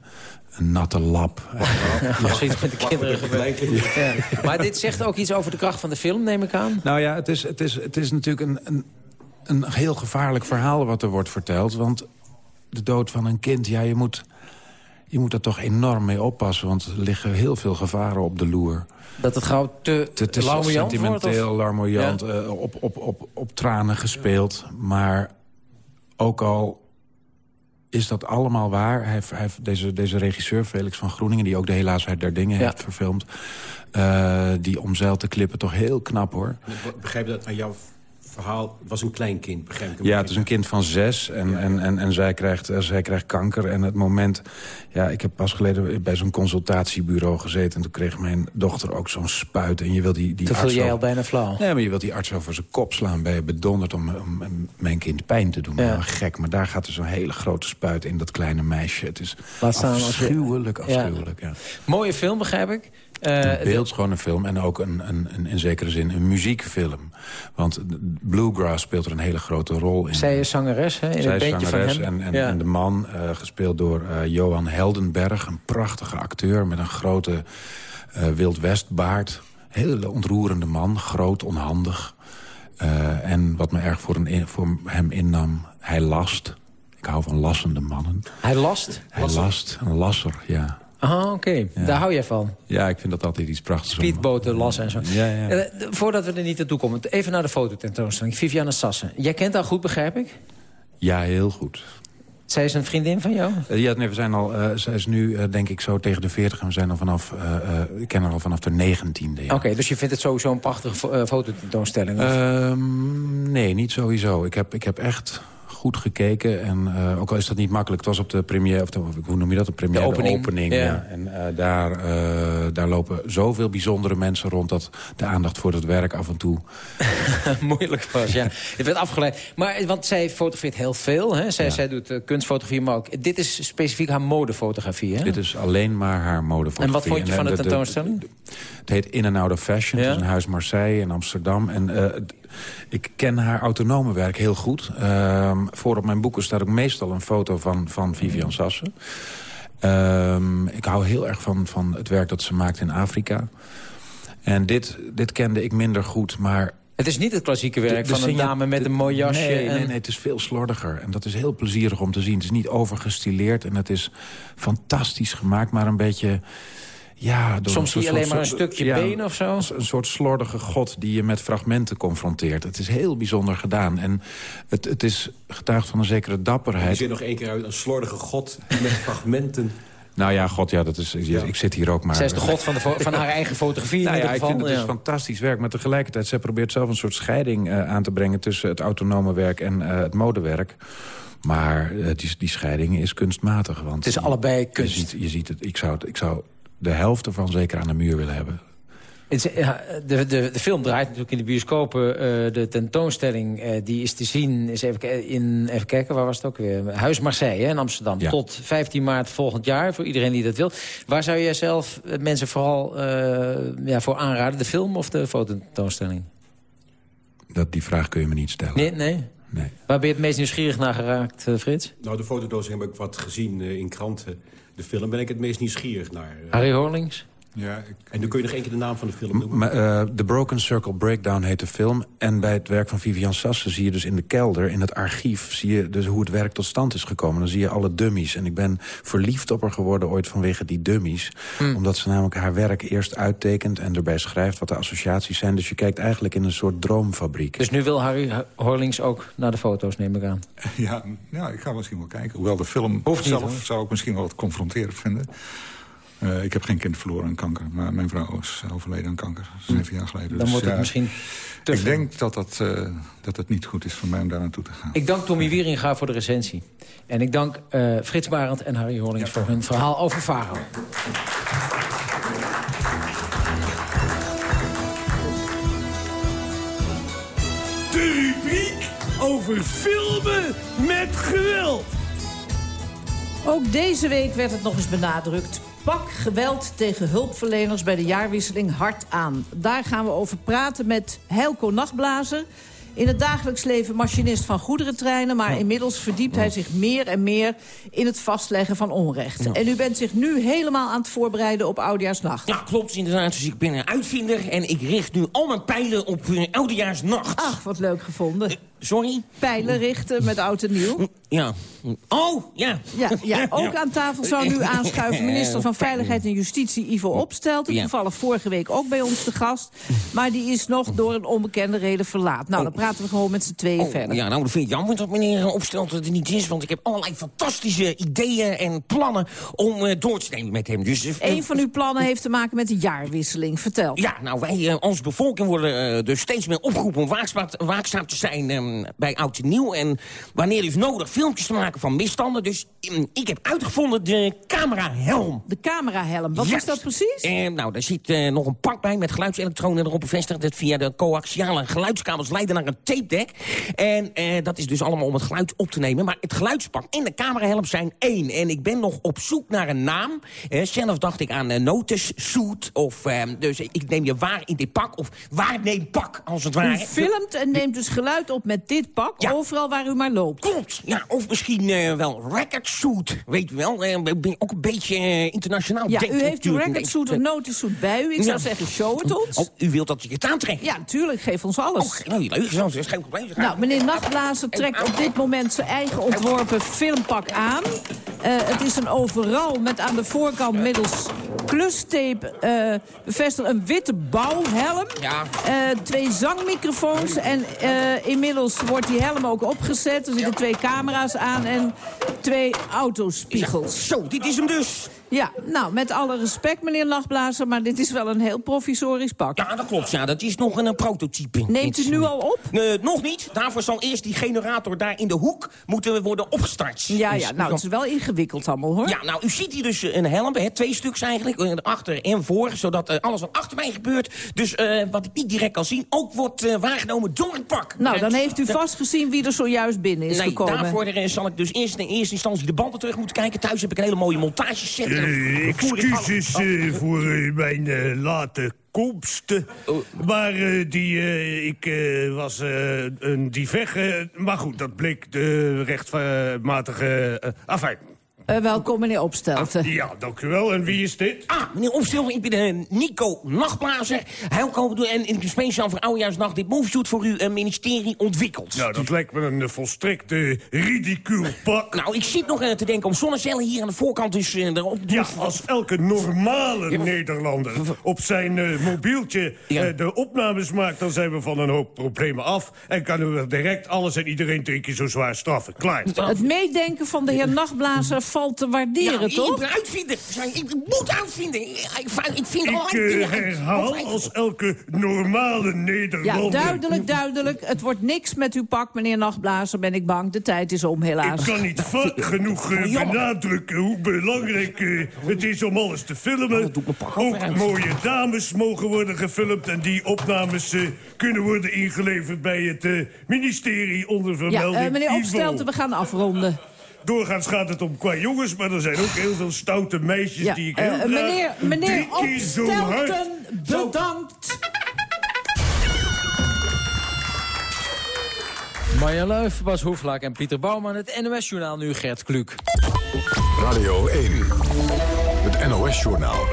een natte lap. Als iets met de kinderen gebeurt. Ja. Maar dit zegt ook iets over de kracht van de film, neem ik aan. Nou ja, het is, het is, het is natuurlijk een, een, een heel gevaarlijk verhaal wat er wordt verteld. Want de dood van een kind, ja, je moet... je moet er toch enorm mee oppassen... want er liggen heel veel gevaren op de loer. Dat het gauw te, te, te larmoyant sentimenteel, wordt, larmoyant, ja. uh, op, op, op, op tranen gespeeld. Maar ook al is dat allemaal waar. Hij heeft, hij heeft deze, deze regisseur, Felix van Groeningen... die ook de helaasheid der dingen ja. heeft verfilmd... Uh, die omzeilt de klippen toch heel knap, hoor. Ik begrijp dat aan jouw verhaal was een klein kind, begrijp ik? Ja, het is een kind van zes en, ja. en, en, en zij, krijgt, zij krijgt kanker. En het moment... Ja, ik heb pas geleden bij zo'n consultatiebureau gezeten... en toen kreeg mijn dochter ook zo'n spuit. En je wil die, die toen arts... jij al bijna flauw. Nee, maar je wilt die arts over zijn kop slaan. Ben je bedonderd om, om, om mijn kind pijn te doen. Ja. Nou, gek, maar daar gaat er zo'n hele grote spuit in dat kleine meisje. Het is afschuwelijk, afschuwelijk. Ja. Mooie film, begrijp ik. Uh, een beeldschone film en ook een, een, een, in zekere zin een muziekfilm. Want bluegrass speelt er een hele grote rol in. Zij is zangeres, hè? In Zij het is zangeres van hem. En, en, ja. en de man, uh, gespeeld door uh, Johan Heldenberg... een prachtige acteur met een grote uh, Wild Westbaard. Hele ontroerende man, groot, onhandig. en wat me erg voor, een, voor hem innam, hij last. Ik hou van lassende mannen. Hij last? Hij last een lasser, ja. Ah, oké. Okay. Ja. Daar hou jij van? Ja, ik vind dat altijd iets prachtigs. Speedboten, lassen en zo. Ja, ja. Uh, voordat we er niet naartoe komen, even naar de fototentoonstelling. Viviane Sassen. Jij kent haar goed, begrijp ik? Ja, heel goed. Zij is een vriendin van jou? Uh, ja, nee, we zijn al, uh, zij is nu denk ik zo tegen de 40 en we zijn al vanaf, ik ken haar al vanaf de 19e. Oké, okay, dus je vindt het sowieso een prachtige fototentoonstelling? Um, nee, niet sowieso. Ik heb, ik heb echt goed gekeken. En uh, ook al is dat niet makkelijk, het was op de première, of de, hoe noem je dat? De première de opening. De opening ja. ja. En uh, daar, uh, daar lopen zoveel bijzondere mensen rond... dat de aandacht voor het werk af en toe... Moeilijk was, ja. Het werd afgeleid. Maar, want zij fotografeert heel veel. Hè? Zij, ja. zij doet kunstfotografie, maar ook... Dit is specifiek haar modefotografie, hè? Dit is alleen maar haar modefotografie. En wat vond je van de, tentoonstelling? De, het heet In and Out of Fashion. Ja? Het is een huis Marseille in Amsterdam. En ik ken haar autonome werk heel goed. Uh, voor op mijn boeken staat ook meestal een foto van, van Vivian Sassen. Um, ik hou heel erg van, van het werk dat ze maakt in Afrika. En dit, dit kende ik minder goed, maar... Het is niet het klassieke werk de, de van een dame met een mooi jasje. Nee, en... nee, nee, het is veel slordiger. En dat is heel plezierig om te zien. Het is niet overgestileerd en het is fantastisch gemaakt, maar een beetje... Ja, door Soms zie je alleen maar een stukje ja, been of zo? Een soort slordige god die je met fragmenten confronteert. Het is heel bijzonder gedaan. En het, het is getuigd van een zekere dapperheid. Je zit nog één keer uit, een slordige god met fragmenten... Nou ja, god, ja, dat is, ja. ik zit hier ook maar... Zij is de god van, de van haar eigen fotografie nou in ja, geval. Ik vind het ja. is fantastisch werk, maar tegelijkertijd... zij probeert zelf een soort scheiding uh, aan te brengen... tussen het autonome werk en uh, het modewerk. Maar uh, die, die scheiding is kunstmatig. Want het is allebei kunst. Je ziet, je ziet het, ik zou, het, ik zou de helft ervan zeker aan de muur willen hebben. De, de, de film draait natuurlijk in de bioscopen. Uh, de tentoonstelling uh, die is te zien. Is even, in, even kijken, waar was het ook weer? Huis Marseille hè, in Amsterdam. Ja. Tot 15 maart volgend jaar, voor iedereen die dat wil. Waar zou jij zelf mensen vooral uh, ja, voor aanraden? De film of de fototentoonstelling? Dat, die vraag kun je me niet stellen. Nee, nee? Nee. Waar ben je het meest nieuwsgierig naar geraakt, Frits? Nou, de fototentoonstelling heb ik wat gezien in kranten. De film ben ik het meest nieuwsgierig naar. Harry Horlings? Ja, ik... En dan kun je nog één keer de naam van de film noemen. Maar, uh, The Broken Circle Breakdown heet de film. En bij het werk van Vivian Sassen zie je dus in de kelder, in het archief... zie je dus hoe het werk tot stand is gekomen. Dan zie je alle dummies. En ik ben verliefd op haar geworden ooit vanwege die dummies. Mm. Omdat ze namelijk haar werk eerst uittekent en erbij schrijft... wat de associaties zijn. Dus je kijkt eigenlijk in een soort droomfabriek. Dus nu wil Harry Horlings ook naar de foto's, neem ik aan. Ja, ja ik ga misschien wel kijken. Hoewel de film Hoeft zelf niet, zou ik misschien wel wat confronterend vinden. Uh, ik heb geen kind verloren aan kanker, maar mijn vrouw is overleden aan kanker. Zeven jaar geleden. Dan dus, wordt het ja, misschien te Ik veel. denk dat, dat, uh, dat het niet goed is voor mij om daar naartoe te gaan. Ik dank Tommy Wieringa voor de recensie. En ik dank uh, Frits Barend en Harry Horlings ja, voor hun verhaal over Faro. De rubriek over filmen met geweld. Ook deze week werd het nog eens benadrukt. Pak geweld tegen hulpverleners bij de jaarwisseling hard aan. Daar gaan we over praten met Heilko Nachtblazer. In het dagelijks leven machinist van goederentreinen... maar ja. inmiddels verdiept ja. hij zich meer en meer in het vastleggen van onrecht. Ja. En u bent zich nu helemaal aan het voorbereiden op Oudejaarsnacht. Ja, klopt inderdaad. Dus ik ben een uitvinder en ik richt nu al mijn pijlen op Oudejaarsnacht. Ach, wat leuk gevonden. Uh, Sorry? Pijlen richten met oud en nieuw. Ja. Oh, ja. Ja, ja, ook aan tafel zou nu aanschuiven minister van Veiligheid en Justitie Ivo Opstelten. Toevallig vorige week ook bij ons te gast. Maar die is nog door een onbekende reden verlaat. Nou, dan praten we gewoon met z'n tweeën Oh, verder. ja, nou, dat vind ik jammer dat meneer Opstelt het er niet is. Want ik heb allerlei fantastische ideeën en plannen om eh, door te nemen met hem. Dus, eh, Een van uw plannen heeft te maken met de jaarwisseling. Vertel. Ja, nou, wij eh, als bevolking worden dus steeds meer opgeroepen om waakzaam, waakzaam te zijn bij oud en nieuw. En wanneer is nodig filmpjes te maken van misstanden. Dus eh, ik heb uitgevonden de camerahelm. De camerahelm, wat Juist. is dat precies? Eh, nou, daar zit eh, nog een pak bij met geluidselektronen erop bevestigd. Dat via de coaxiale geluidskabels leiden naar een tape deck. En eh, dat is dus allemaal om het geluid op te nemen. Maar het geluidspak en de camerahelm zijn één. En ik ben nog op zoek naar een naam. Zelf dacht ik aan Notus Suit. Of, eh, dus ik neem je waar in dit pak. Of waar neem pak, als het U ware. filmt en neemt dus geluid op met dit pak, overal waar u maar loopt. Klopt, ja. Of misschien eh, wel record suit, weet u wel. Eh, ben je ook een beetje eh, internationaal Ja, u heeft uw natuurlijk. record suit of Eh, notice suit bij u. Ik zou zeggen, show het ons. Oh, u wilt dat ik het aantrek? Ja, natuurlijk, geef ons alles. Oh, nou, leuk, dat is geen probleem. Nou, meneer Nachtblazer trekt op dit moment zijn eigen ontworpen filmpak aan. Het is een overal met aan de voorkant middels klustape bevestigd een witte bouwhelm. Ja. Twee zangmicrofoons en eh, inmiddels wordt die helm ook opgezet. Er zitten twee camera's aan en twee autospiegels. Zo, dit is hem dus. Ja, nou, met alle respect, meneer Nachtblazer, maar dit is wel een heel provisorisch pak. Ja, dat klopt. Ja, dat is nog een, eh, prototype. Neemt u nu al op? Nee, nog niet. Daarvoor zal eerst die generator daar in de hoek moeten worden opgestart. Ja, Dus ja, u nou, het is wel ingewikkeld allemaal, hoor. Ja, nou, u ziet hier dus eh, een helm, hè, twee stuks eigenlijk, eh, achter en voor, zodat eh, alles wat achter mij gebeurt, dus wat ik niet direct kan zien, ook wordt waargenomen door het pak. Nou, dan heeft u vast gezien wie er zojuist binnen is Nee, gekomen. daarvoor eh, zal ik dus eerst in eerste instantie de banden terug moeten kijken. Thuis heb ik een hele mooie montageset. Excuses eh, voor eh, mijn eh, late komst. Maar eh, die, ik was een diveg. eh, maar goed, dat bleek de rechtmatige... afijn. Eh, welkom, meneer Opstelten. Ja, dank u wel. En wie is dit? Ah, meneer Opstelten, ik ben eh, Nico Nachtblazer. Heel komen doen en ik heb speciaal voor Oudejaarsnacht dit movieshoot voor uw eh, ministerie ontwikkeld. Nou, dat lijkt me een uh, volstrekt uh, ridicuul pak. Nou, ik zit nog uh, te denken om zonnecellen hier aan de voorkant dus uh, erop te Ja, als elke normale Nederlander op zijn uh, mobieltje Ja. de opnames maakt... dan zijn we van een hoop problemen af. En kunnen we direct alles en iedereen drie keer zo zwaar straffen. Klaar. Het meedenken van de heer Nachtblazer valt te waarderen, ja, toch? Ik ben uitvinder. Ik, ik moet uitvinden. Ik, ik vind Ik uh, uit. herhaal als elke normale Ja, Nederlander. duidelijk, duidelijk. Het wordt niks met uw pak, meneer Nachtblazer, ben ik bang. De tijd is om, helaas. Ik kan niet vaak genoeg uh, benadrukken hoe belangrijk uh, het is om alles te filmen. Ook mooie dames mogen worden gefilmd... en die opnames uh, kunnen worden ingeleverd bij het uh, ministerie onder Ja, vermelding eh, meneer. Opstelten, we gaan afronden. Doorgaans gaat het om qua jongens, maar er zijn ook heel veel stoute meisjes Ja, die ik heel eh, graag meneer meneer. Opstelten, bedankt. Marja Luif, Bas Hoeflaak en Pieter Bouwman. Het NOS-journaal nu Gert Kluk. Radio 1, het NOS-journaal.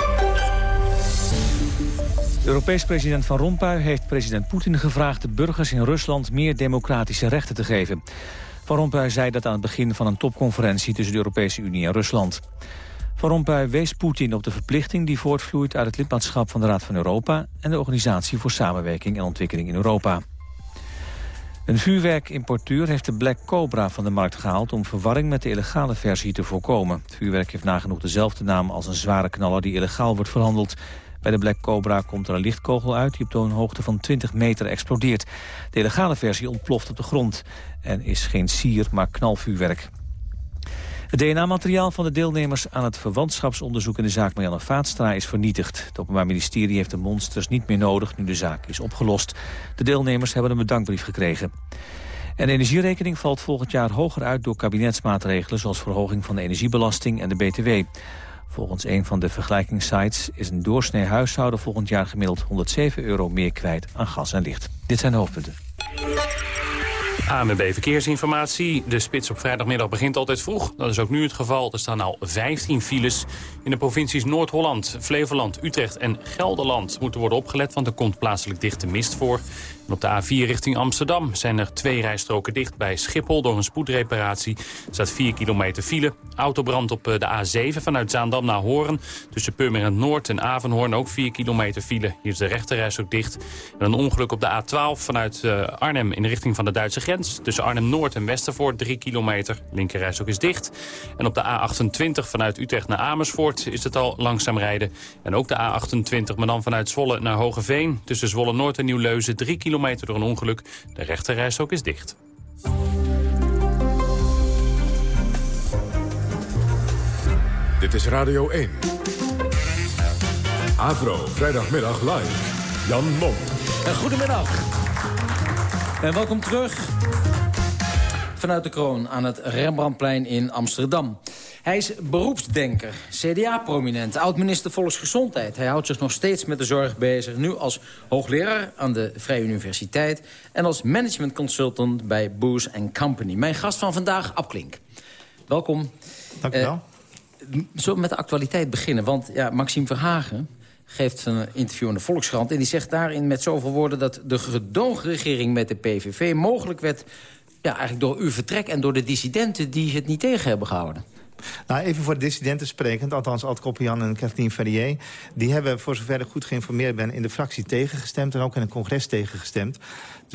De Europees president Van Rompuy heeft president Poetin gevraagd... de burgers in Rusland meer democratische rechten te geven. Van Rompuy zei dat aan het begin van een topconferentie... tussen de Europese Unie en Rusland. Van Rompuy wees Poetin op de verplichting die voortvloeit... uit het lidmaatschap van de Raad van Europa... en de Organisatie voor Samenwerking en Ontwikkeling in Europa. Een vuurwerkimporteur heeft de Black Cobra van de markt gehaald... om verwarring met de illegale versie te voorkomen. Het vuurwerk heeft nagenoeg dezelfde naam als een zware knaller... die illegaal wordt verhandeld. Bij de Black Cobra komt er een lichtkogel uit... die op een hoogte van 20 meter explodeert. De illegale versie ontploft op de grond... en is geen sier, maar knalvuurwerk. Het DNA-materiaal van de deelnemers aan het verwantschapsonderzoek in de zaak Marianne Vaatstra is vernietigd. Het Openbaar Ministerie heeft de monsters niet meer nodig nu de zaak is opgelost. De deelnemers hebben een bedankbrief gekregen. En de energierekening valt volgend jaar hoger uit door kabinetsmaatregelen zoals verhoging van de energiebelasting en de BTW. Volgens een van de vergelijkingssites is een doorsnee huishouden volgend jaar gemiddeld 107 euro meer kwijt aan gas en licht. Dit zijn de hoofdpunten. AMB Verkeersinformatie. De spits op vrijdagmiddag begint altijd vroeg. Dat is ook nu het geval. Er staan al 15 files in de provincies Noord-Holland, Flevoland, Utrecht en Gelderland. Moeten worden opgelet, want er komt plaatselijk dichte mist voor. Op de A4 richting Amsterdam zijn er twee rijstroken dicht bij Schiphol door een spoedreparatie. Er staat 4 kilometer file. Autobrand op eh, de A7 vanuit Zaandam naar Hoorn. Tussen Purmerend Noord en Avenhoorn ook 4 kilometer file. Hier is de rechterreis ook dicht. En een ongeluk op de A12 vanuit eh, Arnhem in richting van de Duitse grens. Tussen Arnhem-Noord en Westervoort 3 kilometer. Linkerreis ook is dicht. En op de A28 vanuit Utrecht naar Amersfoort is het al langzaam rijden. En ook de A28, maar dan vanuit Zwolle naar Hogeveen. Tussen Zwolle-Noord en Nieuw-Leuzen 3 kilometer kilometer door een ongeluk. De rechterreis ook is dicht. Dit is Radio 1. Avro, vrijdagmiddag live. Jan Mom. En goedemiddag. En welkom terug vanuit de kroon aan het Rembrandtplein in Amsterdam. Hij is beroepsdenker, CDA-prominent, oud-minister Volksgezondheid. Hij houdt zich nog steeds met de zorg bezig. Nu als hoogleraar aan de Vrije Universiteit... en als management consultant bij Boos Company. Mijn gast van vandaag, Ab Klink. Welkom. Dank u wel. Uh, zullen we met de actualiteit beginnen? Want ja, Maxime Verhagen geeft een interview in de Volkskrant... en die zegt daarin met zoveel woorden... dat de gedoogregering met de PVV mogelijk werd... Ja, eigenlijk door uw vertrek en door de dissidenten die het niet tegen hebben gehouden. Nou, even voor de dissidenten sprekend, althans Ad Koppian en Kathleen Ferrier... die hebben, voor zover ik goed geïnformeerd ben, in de fractie tegengestemd... en ook in het congres tegengestemd.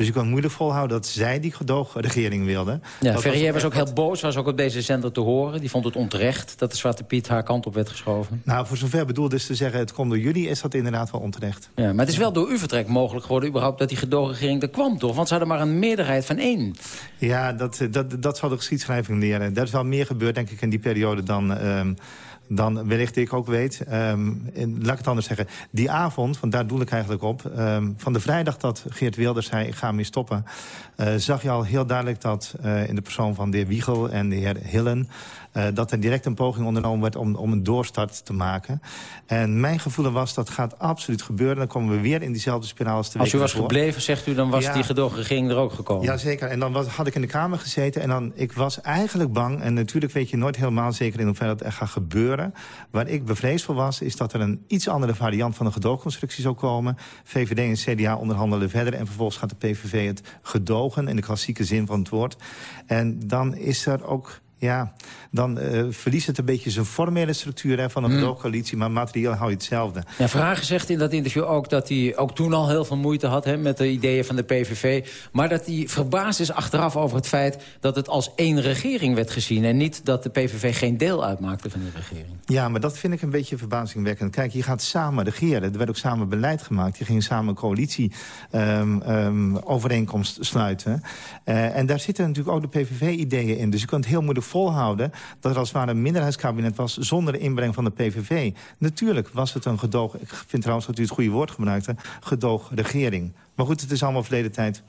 Dus ik kan moeilijk volhouden dat zij die gedoogregering wilden. Ja, Ferrier was, ook heel boos, was ook op deze zender te horen. Die vond het onterecht dat de Zwarte Piet haar kant op werd geschoven. Nou, voor zover bedoeld is te zeggen, het komt door jullie... is dat inderdaad wel onterecht. Ja, maar het is wel door uw vertrek mogelijk geworden... überhaupt dat die gedoogregering er kwam, toch? Want ze hadden maar een meerderheid van één. Ja, dat, dat, dat zal de geschiedschrijving leren. Er is wel meer gebeurd, denk ik, in die periode dan... Um, dan wellicht ik ook weet. Um, laat ik het anders zeggen. Die avond, want daar doe ik eigenlijk op... Um, van de vrijdag dat Geert Wilders zei, ik ga ermee stoppen... Uh, zag je al heel duidelijk dat uh, in de persoon van de heer Wiegel en de heer Hillen... Uh, dat er direct een poging ondernomen werd om, om een doorstart te maken. En mijn gevoel was, dat gaat absoluut gebeuren. Dan komen we weer in diezelfde spiraal als de Als u was ervoor. gebleven, zegt u, dan was ja, die gedoogregering er ook gekomen. Jazeker. En dan was, had ik in de Kamer gezeten en dan, ik was eigenlijk bang... en natuurlijk weet je nooit helemaal zeker in hoeverre dat er gaat gebeuren. Waar ik bevreesd voor was, is dat er een iets andere variant van een gedoogconstructie zou komen. VVD en CDA onderhandelen verder en vervolgens gaat de PVV het gedogen... in de klassieke zin van het woord. En dan is er ook ja, dan uh, verliest het een beetje zijn formele structuur hè, van een Mm. coalitie, maar materieel hou je hetzelfde. Ja, Vragen zegt in dat interview ook dat hij ook toen al heel veel moeite had... Hè, met de ideeën van de PVV. Maar dat hij verbaasd is achteraf over het feit dat het als één regering werd gezien... en niet dat de PVV geen deel uitmaakte van de regering. Ja, maar dat vind ik een beetje verbazingwekkend. Kijk, je gaat samen regeren. Er werd ook samen beleid gemaakt. Je ging samen een coalitie um, um, overeenkomst sluiten. Uh, en daar zitten natuurlijk ook de PVV-ideeën in. Dus je kunt heel moeilijk volhouden dat er als het ware een minderheidskabinet was... zonder de inbreng van de PVV. Natuurlijk was het een gedoog... ik vind trouwens dat u het goede woord gebruikte... gedoogregering. Maar goed, het is allemaal verleden tijd.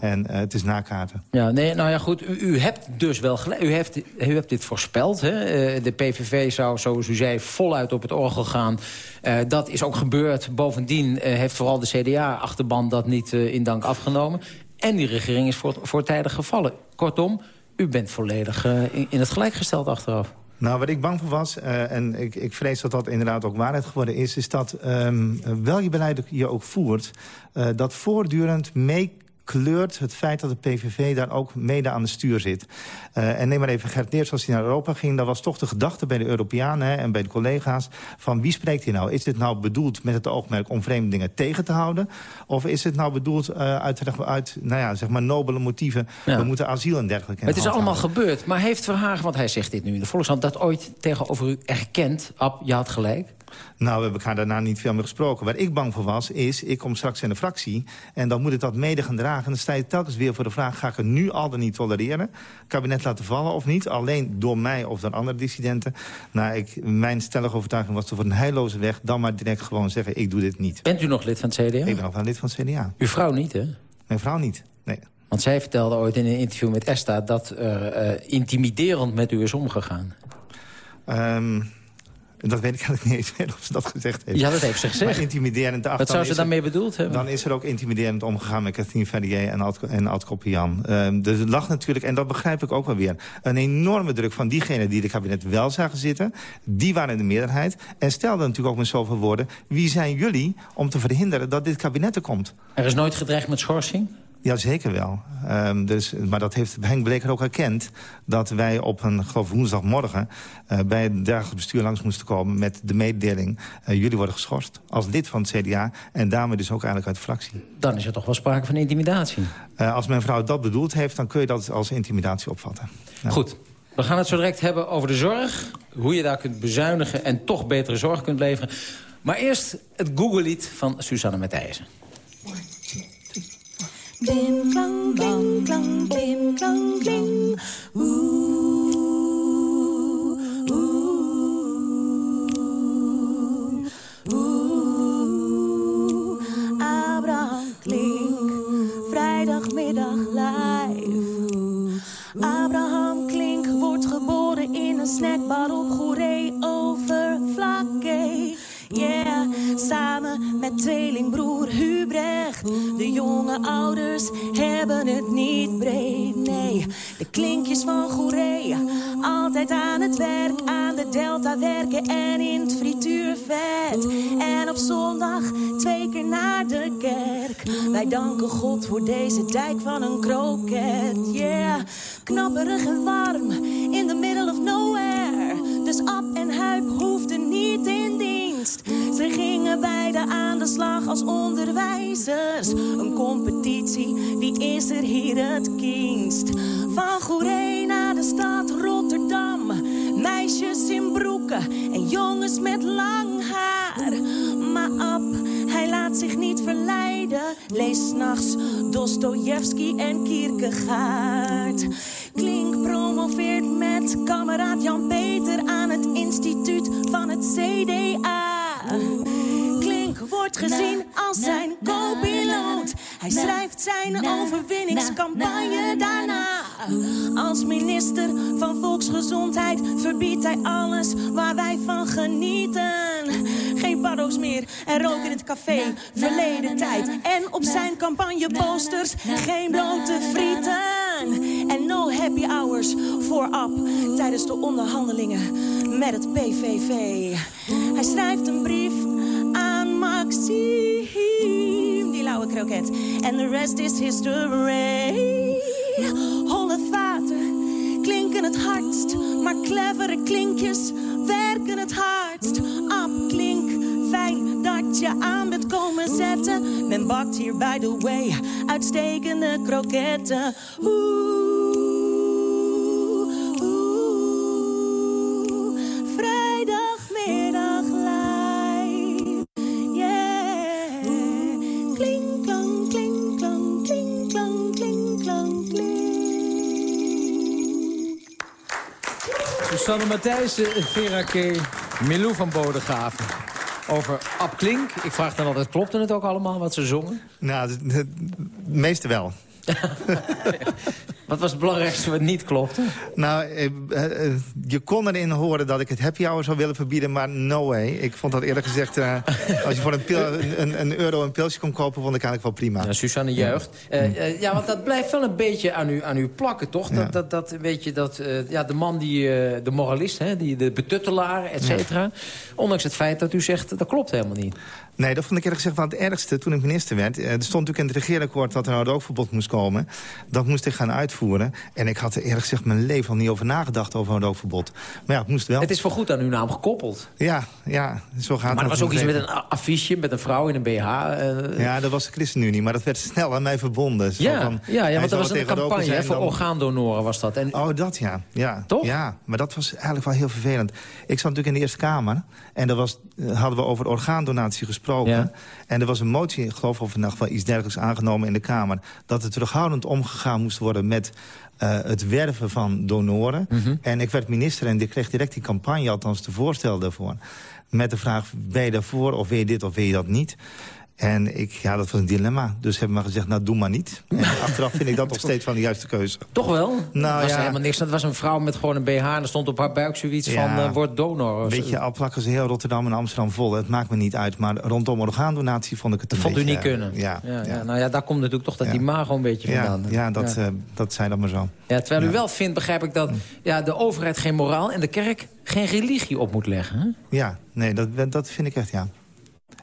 En uh, het is nakaarten. Ja, nee, nou ja, goed. U, u hebt dus wel gelijk. U hebt, u hebt dit voorspeld. Hè? Uh, de PVV zou, zoals u zei, voluit op het orgel gaan. Uh, dat is ook gebeurd. Bovendien heeft vooral de CDA-achterban dat niet in dank afgenomen. En die regering is voor, voortijdig gevallen. Kortom, u bent volledig in, in het gelijk gesteld achteraf. Nou, wat ik bang voor was, uh, en ik, ik vrees dat dat inderdaad ook waarheid geworden is... is dat um, wel je beleid je ook voert, uh, dat voortdurend mee kleurt het feit dat de PVV daar ook mede aan de stuur zit. Uh, en neem maar even Gert Neers, als hij naar Europa ging... dat was toch de gedachte bij de Europeanen hè, en bij de collega's... van wie spreekt hij nou? Is dit nou bedoeld met het oogmerk om vreemdelingen tegen te houden? Of is het nou bedoeld uh, uit, uit nou ja, zeg maar nobele motieven... Ja. we moeten asiel en dergelijke... Het is allemaal houden. gebeurd, maar heeft Verhagen, want hij zegt dit nu in de Volkskrant... dat ooit tegenover u erkend? Ab, je had gelijk. Nou, we hebben elkaar daarna niet veel meer gesproken. Waar ik bang voor was, is, ik kom straks in de fractie... en dan moet ik dat mede gaan dragen. En dan sta je telkens weer voor de vraag... ga ik het nu al dan niet tolereren? Kabinet laten vallen of niet? Alleen door mij of door andere dissidenten. Nou, ik, mijn stellige overtuiging was voor een heilloze weg... dan maar direct gewoon zeggen, ik doe dit niet. Bent u nog lid van het CDA? Ik ben nog wel lid van het CDA. Uw vrouw niet, hè? Mijn vrouw niet, nee. Want zij vertelde ooit in een interview met Esta... dat er uh, intimiderend met u is omgegaan. Um, Dat weet ik eigenlijk niet eens meer of ze dat gezegd heeft. Ja, dat heeft ze gezegd. Maar intimiderend. Ach, Wat zou ze daarmee bedoeld hebben? Dan is er ook intimiderend omgegaan met Kathleen Ferrier en Ad- en Ad Koppian. Ehm, dus er lag natuurlijk, en dat begrijp ik ook wel weer... een enorme druk van diegenen die de kabinet wel zagen zitten. Die waren in de meerderheid. En stelden natuurlijk ook met zoveel woorden... wie zijn jullie om te verhinderen dat dit kabinet er komt? Er is nooit gedreigd met schorsing? Ja, zeker wel. Ehm, dus, maar dat heeft Henk Bleker ook erkend... dat wij op een geloof, woensdagmorgen eh, bij het dagelijks bestuur langs moesten komen... met de mededeling, eh, jullie worden geschorst als lid van het CDA... en daarmee dus ook eigenlijk uit de fractie. Dan is er toch wel sprake van intimidatie. Eh, als mijn vrouw dat bedoeld heeft, dan kun je dat als intimidatie opvatten. Ja. Goed. We gaan het zo direct hebben over de zorg. Hoe je daar kunt bezuinigen en toch betere zorg kunt leveren. Maar eerst het Google-lied van Susanne Matthijssen. Blim, klang, blim, klang, blim, klang, blim. Oeh, oeh, oeh. Abraham Klink, vrijdagmiddag live. Abraham Klink wordt geboren in een snackbar op Goeree tweelingbroer Hubrecht. De jonge ouders hebben het niet breed, nee. De klinkjes van Goeree, altijd aan het werk, aan de delta werken en in het frituurvet. En op zondag twee keer naar de kerk. Wij danken God voor deze dijk van een kroket, yeah. Knapperig en warm, in the middle of nowhere. Dus Ab en Huip hoefden niet in dienst. Ze gingen beide aan de slag als onderwijzers. Een competitie, wie is er hier het kingst? Van Goeree naar de stad Rotterdam. Meisjes in broeken en jongens met lang haar. Maar Ab, hij laat zich niet verleiden. Leest s'nachts Dostojevski en Kierkegaard. Klink promoveert met kameraad Jan-Peter aan het instituut van het CDA. Klink wordt gezien als zijn co-piloot. Hij schrijft zijn overwinningscampagne daarna. Als minister van Volksgezondheid verbiedt hij alles waar wij van genieten. Geen paddo's meer en rook in het café, verleden tijd. En op zijn campagneposters geen blote frieten. En no happy hours voor tijdens de onderhandelingen met het PVV. Hij schrijft een brief aan Maxime, die lauwe kroket. En de rest is history. Holle vaten klinken het hardst, maar clevere klinkjes werken het hardst. Ab, klink, fijn dat je aan bent komen zetten. Men bakt hier, by the way, uitstekende kroketten. Oeh, Susanne Matthijssen, Vera K., Milou van Bodegraven. Over Ab Klink. Ik vraag dan altijd, klopte het ook allemaal wat ze zongen? Nou, het meeste wel. Wat was het belangrijkste wat niet klopte? Nou, eh, eh, je kon erin horen dat ik het happy hour zou willen verbieden, maar no way. Ik vond dat eerlijk gezegd, eh, als je voor een, pil, een, een euro een pilsje kon kopen, vond ik eigenlijk wel prima. Ja, Susanne juicht. Eh, eh, ja, want dat blijft wel een beetje aan u, aan u plakken, toch? Dat, Ja. dat, dat een beetje dat, eh, ja, de man die, eh, de moralist, hè, die, de betuttelaar, et cetera. Ondanks het feit dat u zegt, dat klopt helemaal niet. Nee, dat vond ik eerlijk gezegd wel het ergste toen ik minister werd. Eh, Er stond natuurlijk in het regeerakkoord dat er nou een rookverbod moest komen. Dat moest ik gaan uitvoeren. En ik had er eerlijk gezegd mijn leven al niet over nagedacht over een rookverbod. Maar ja, het moest wel. Het is voorgoed aan uw naam gekoppeld. Ja, ja, zo gaat Maar er was ook het iets met een affiche, met een vrouw in een BH. eh, Ja, dat was de ChristenUnie, maar dat werd snel aan mij verbonden. Zo ja, van, ja, want dat was een campagne zijn, voor dan- orgaandonoren was dat. En, Oh, dat ja. ja. Toch? Ja, maar dat was eigenlijk wel heel vervelend. Ik zat natuurlijk in de Eerste Kamer. En daar was, eh, hadden we over orgaandonatie gesproken. Ja. En er was een motie, ik geloof of in ieder geval iets dergelijks aangenomen in de Kamer. Dat er terughoudend omgegaan moest worden met eh, het werven van donoren. Mhm. En ik werd minister en ik kreeg direct die campagne, althans de voorstel daarvoor. Met de vraag, ben je daarvoor of wil je dit of wil je dat niet? En ik, ja, dat was een dilemma. Dus hebben we gezegd, nou, doe maar niet. En achteraf vind ik dat nog steeds van de juiste keuze. Toch wel? Nou, was ja. helemaal niks. Dat was een vrouw met gewoon een BH en er stond op haar buik zoiets van uh, word donor. Weet je, al plakken ze heel Rotterdam en Amsterdam vol. Het maakt me niet uit. Maar rondom orgaandonatie vond ik het een vond beetje... u niet kunnen? Ja, ja, ja. Nou ja, daar komt natuurlijk toch dat ja. imago een beetje vandaan. Ja, dat. Uh, dat zei dan maar zo. Ja, terwijl u wel vindt, begrijp ik, dat ja, de overheid geen moraal... en de kerk geen religie op moet leggen. Hè? Ja, nee, dat, dat vind ik echt, ja.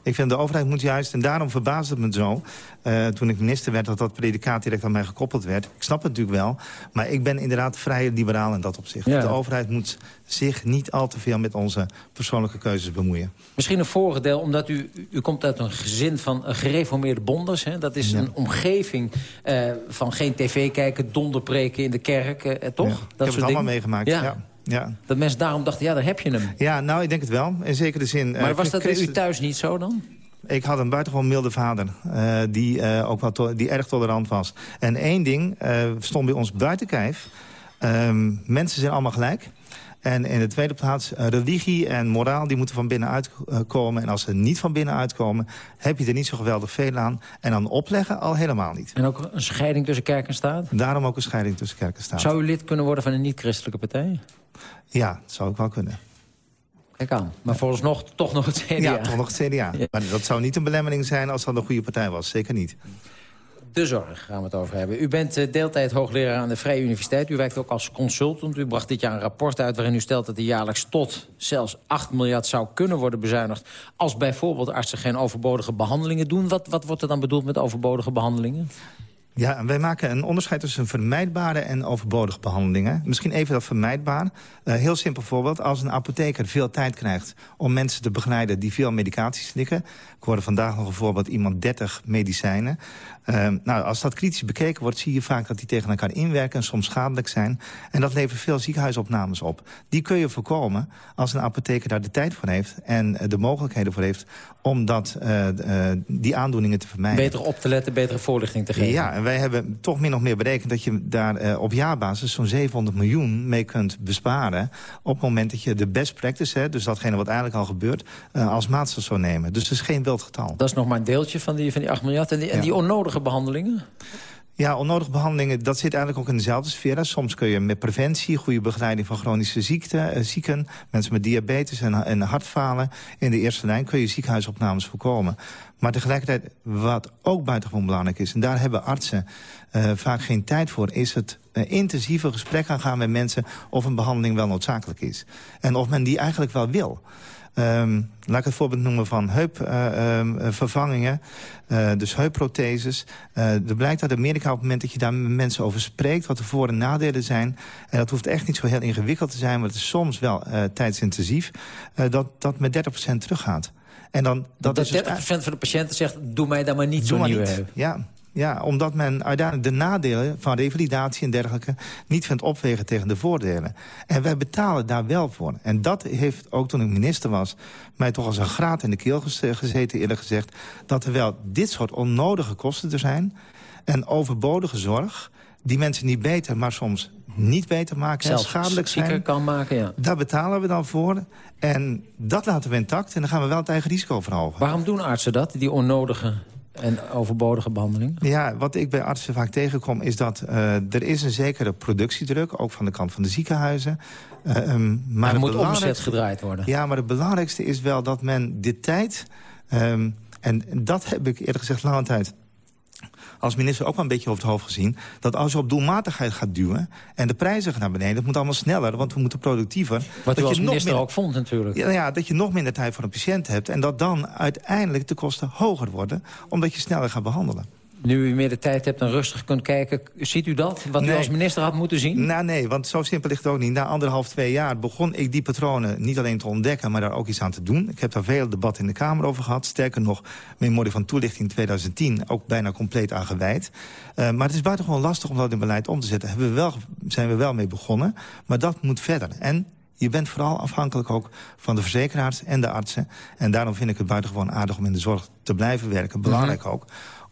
Ik vind de overheid moet juist, en daarom verbaasde het me zo... Uh, toen ik minister werd, dat dat predicaat direct aan mij gekoppeld werd. Ik snap het natuurlijk wel, maar ik ben inderdaad vrij liberaal in dat opzicht. Ja. De overheid moet zich niet al te veel met onze persoonlijke keuzes bemoeien. Misschien een voordeel, omdat u, u komt uit een gezin van gereformeerde bonders. Hè? Dat is ja. een omgeving uh, van geen tv kijken, donderpreken in de kerk, uh, toch? Ja. Dat ik heb het allemaal meegemaakt, ja. Ja. Dat mensen daarom dachten, ja, daar heb je hem. Ja, nou, ik denk het wel. In zekere zin... Maar was dat Christen... u thuis niet zo dan? Ik had een buitengewoon milde vader, uh, die, uh, ook wel die erg tolerant was. En één ding uh, stond bij ons buiten kijf. Um, mensen zijn allemaal gelijk. En in de tweede plaats, religie en moraal, die moeten van binnenuit komen. En als ze niet van binnenuit komen, heb je er niet zo geweldig veel aan. En dan opleggen al helemaal niet. En ook een scheiding tussen kerk en staat? Daarom ook een scheiding tussen kerk en staat. Zou u lid kunnen worden van een niet-christelijke partij? Ja, dat zou ik wel kunnen. Kijk aan. Maar vooralsnog toch nog het CDA. Ja, toch nog het CDA. Ja. Maar dat zou niet een belemmering zijn als dat een goede partij was. Zeker niet. De zorg gaan we het over hebben. U bent uh, deeltijd hoogleraar aan de Vrije Universiteit. U werkt ook als consultant. U bracht dit jaar een rapport uit waarin u stelt dat er jaarlijks tot zelfs 8 miljard zou kunnen worden bezuinigd. Als bijvoorbeeld artsen geen overbodige behandelingen doen. Wat, wat wordt er dan bedoeld met overbodige behandelingen? Ja, wij maken een onderscheid tussen vermijdbare en overbodige behandelingen. Misschien even dat vermijdbaar. Uh, heel simpel voorbeeld. Als een apotheker veel tijd krijgt om mensen te begeleiden die veel medicatie slikken. Ik hoorde vandaag nog een voorbeeld iemand 30 medicijnen. Uh, nou, als dat kritisch bekeken wordt, zie je vaak dat die tegen elkaar inwerken en soms schadelijk zijn. En dat levert veel ziekenhuisopnames op. Die kun je voorkomen als een apotheker daar de tijd voor heeft en de mogelijkheden voor heeft om dat, uh, die aandoeningen te vermijden. Beter op te letten, betere voorlichting te geven. Ja, en wij hebben toch min of meer berekend dat je daar uh, op jaarbasis zo'n 700 miljoen mee kunt besparen. Op het moment dat je de best practice, hè, dus datgene wat eigenlijk al gebeurt, als maatstaf zou nemen. Dus het is geen wild getal. Dat is nog maar een deeltje van die, van die 8 miljard. En die, en die onnodige behandelingen? Ja, onnodige behandelingen, dat zit eigenlijk ook in dezelfde sfeer. Soms kun je met preventie, goede begeleiding van chronische ziekte, uh, zieken... mensen met diabetes en, en hartfalen... in de eerste lijn kun je ziekenhuisopnames voorkomen. Maar tegelijkertijd, wat ook buitengewoon belangrijk is... en daar hebben artsen uh, vaak geen tijd voor... is het uh, intensieve gesprek aangaan met mensen... of een behandeling wel noodzakelijk is. En of men die eigenlijk wel wil. Um, laat ik het voorbeeld noemen van heupvervangingen. Uh, uh, dus heupprotheses. Uh, er blijkt uit Amerika op het moment dat je daar met mensen over spreekt... wat de voor- en nadelen zijn. En dat hoeft echt niet zo heel ingewikkeld te zijn... maar het is soms wel tijdsintensief. dat dat met 30% teruggaat. En dan, dat, dat is dus 30% van de patiënten zegt... doe mij dan maar niet zo'n nieuwe heup. Ja, ja, omdat men uiteindelijk de nadelen van revalidatie en dergelijke... niet vindt opwegen tegen de voordelen. En wij betalen daar wel voor. En dat heeft ook toen ik minister was... mij toch als een graad in de keel gezeten eerlijk gezegd... dat er wel dit soort onnodige kosten er zijn... en overbodige zorg die mensen niet beter, maar soms niet beter maken... Zelfs schadelijk zijn. kan maken, ja. Daar betalen we dan voor. En dat laten we intact en dan gaan we wel het eigen risico verhogen. Waarom doen artsen dat, die onnodige en overbodige behandeling? Ja, wat ik bij artsen vaak tegenkom is dat uh, er is een zekere productiedruk... ook van de kant van de ziekenhuizen. Uh, um, maar er moet omzet gedraaid worden. Ja, maar het belangrijkste is wel dat men de tijd... Um, en dat heb ik eerder gezegd lange tijd als minister ook wel een beetje over het hoofd gezien... dat als je op doelmatigheid gaat duwen en de prijzen gaan naar beneden... dat moet allemaal sneller, want we moeten productiever. Wat dat u als je minister nog ook vond natuurlijk. Ja, ja, dat je nog minder tijd voor een patiënt hebt... en dat dan uiteindelijk de kosten hoger worden... omdat je sneller gaat behandelen. Nu u meer de tijd hebt en rustig kunt kijken, ziet u dat? Wat nee. u als minister had moeten zien? Nou nee, want zo simpel ligt het ook niet. Na anderhalf, twee jaar begon ik die patronen niet alleen te ontdekken... maar daar ook iets aan te doen. Ik heb daar veel debat in de Kamer over gehad. Sterker nog, memorie van toelichting 2010 ook bijna compleet aan gewijd. Uh, maar het is buitengewoon lastig om dat in beleid om te zetten. Hebben we wel, zijn we wel mee begonnen, maar dat moet verder. En je bent vooral afhankelijk ook van de verzekeraars en de artsen. En daarom vind ik het buitengewoon aardig om in de zorg te blijven werken. Belangrijk -hmm. ook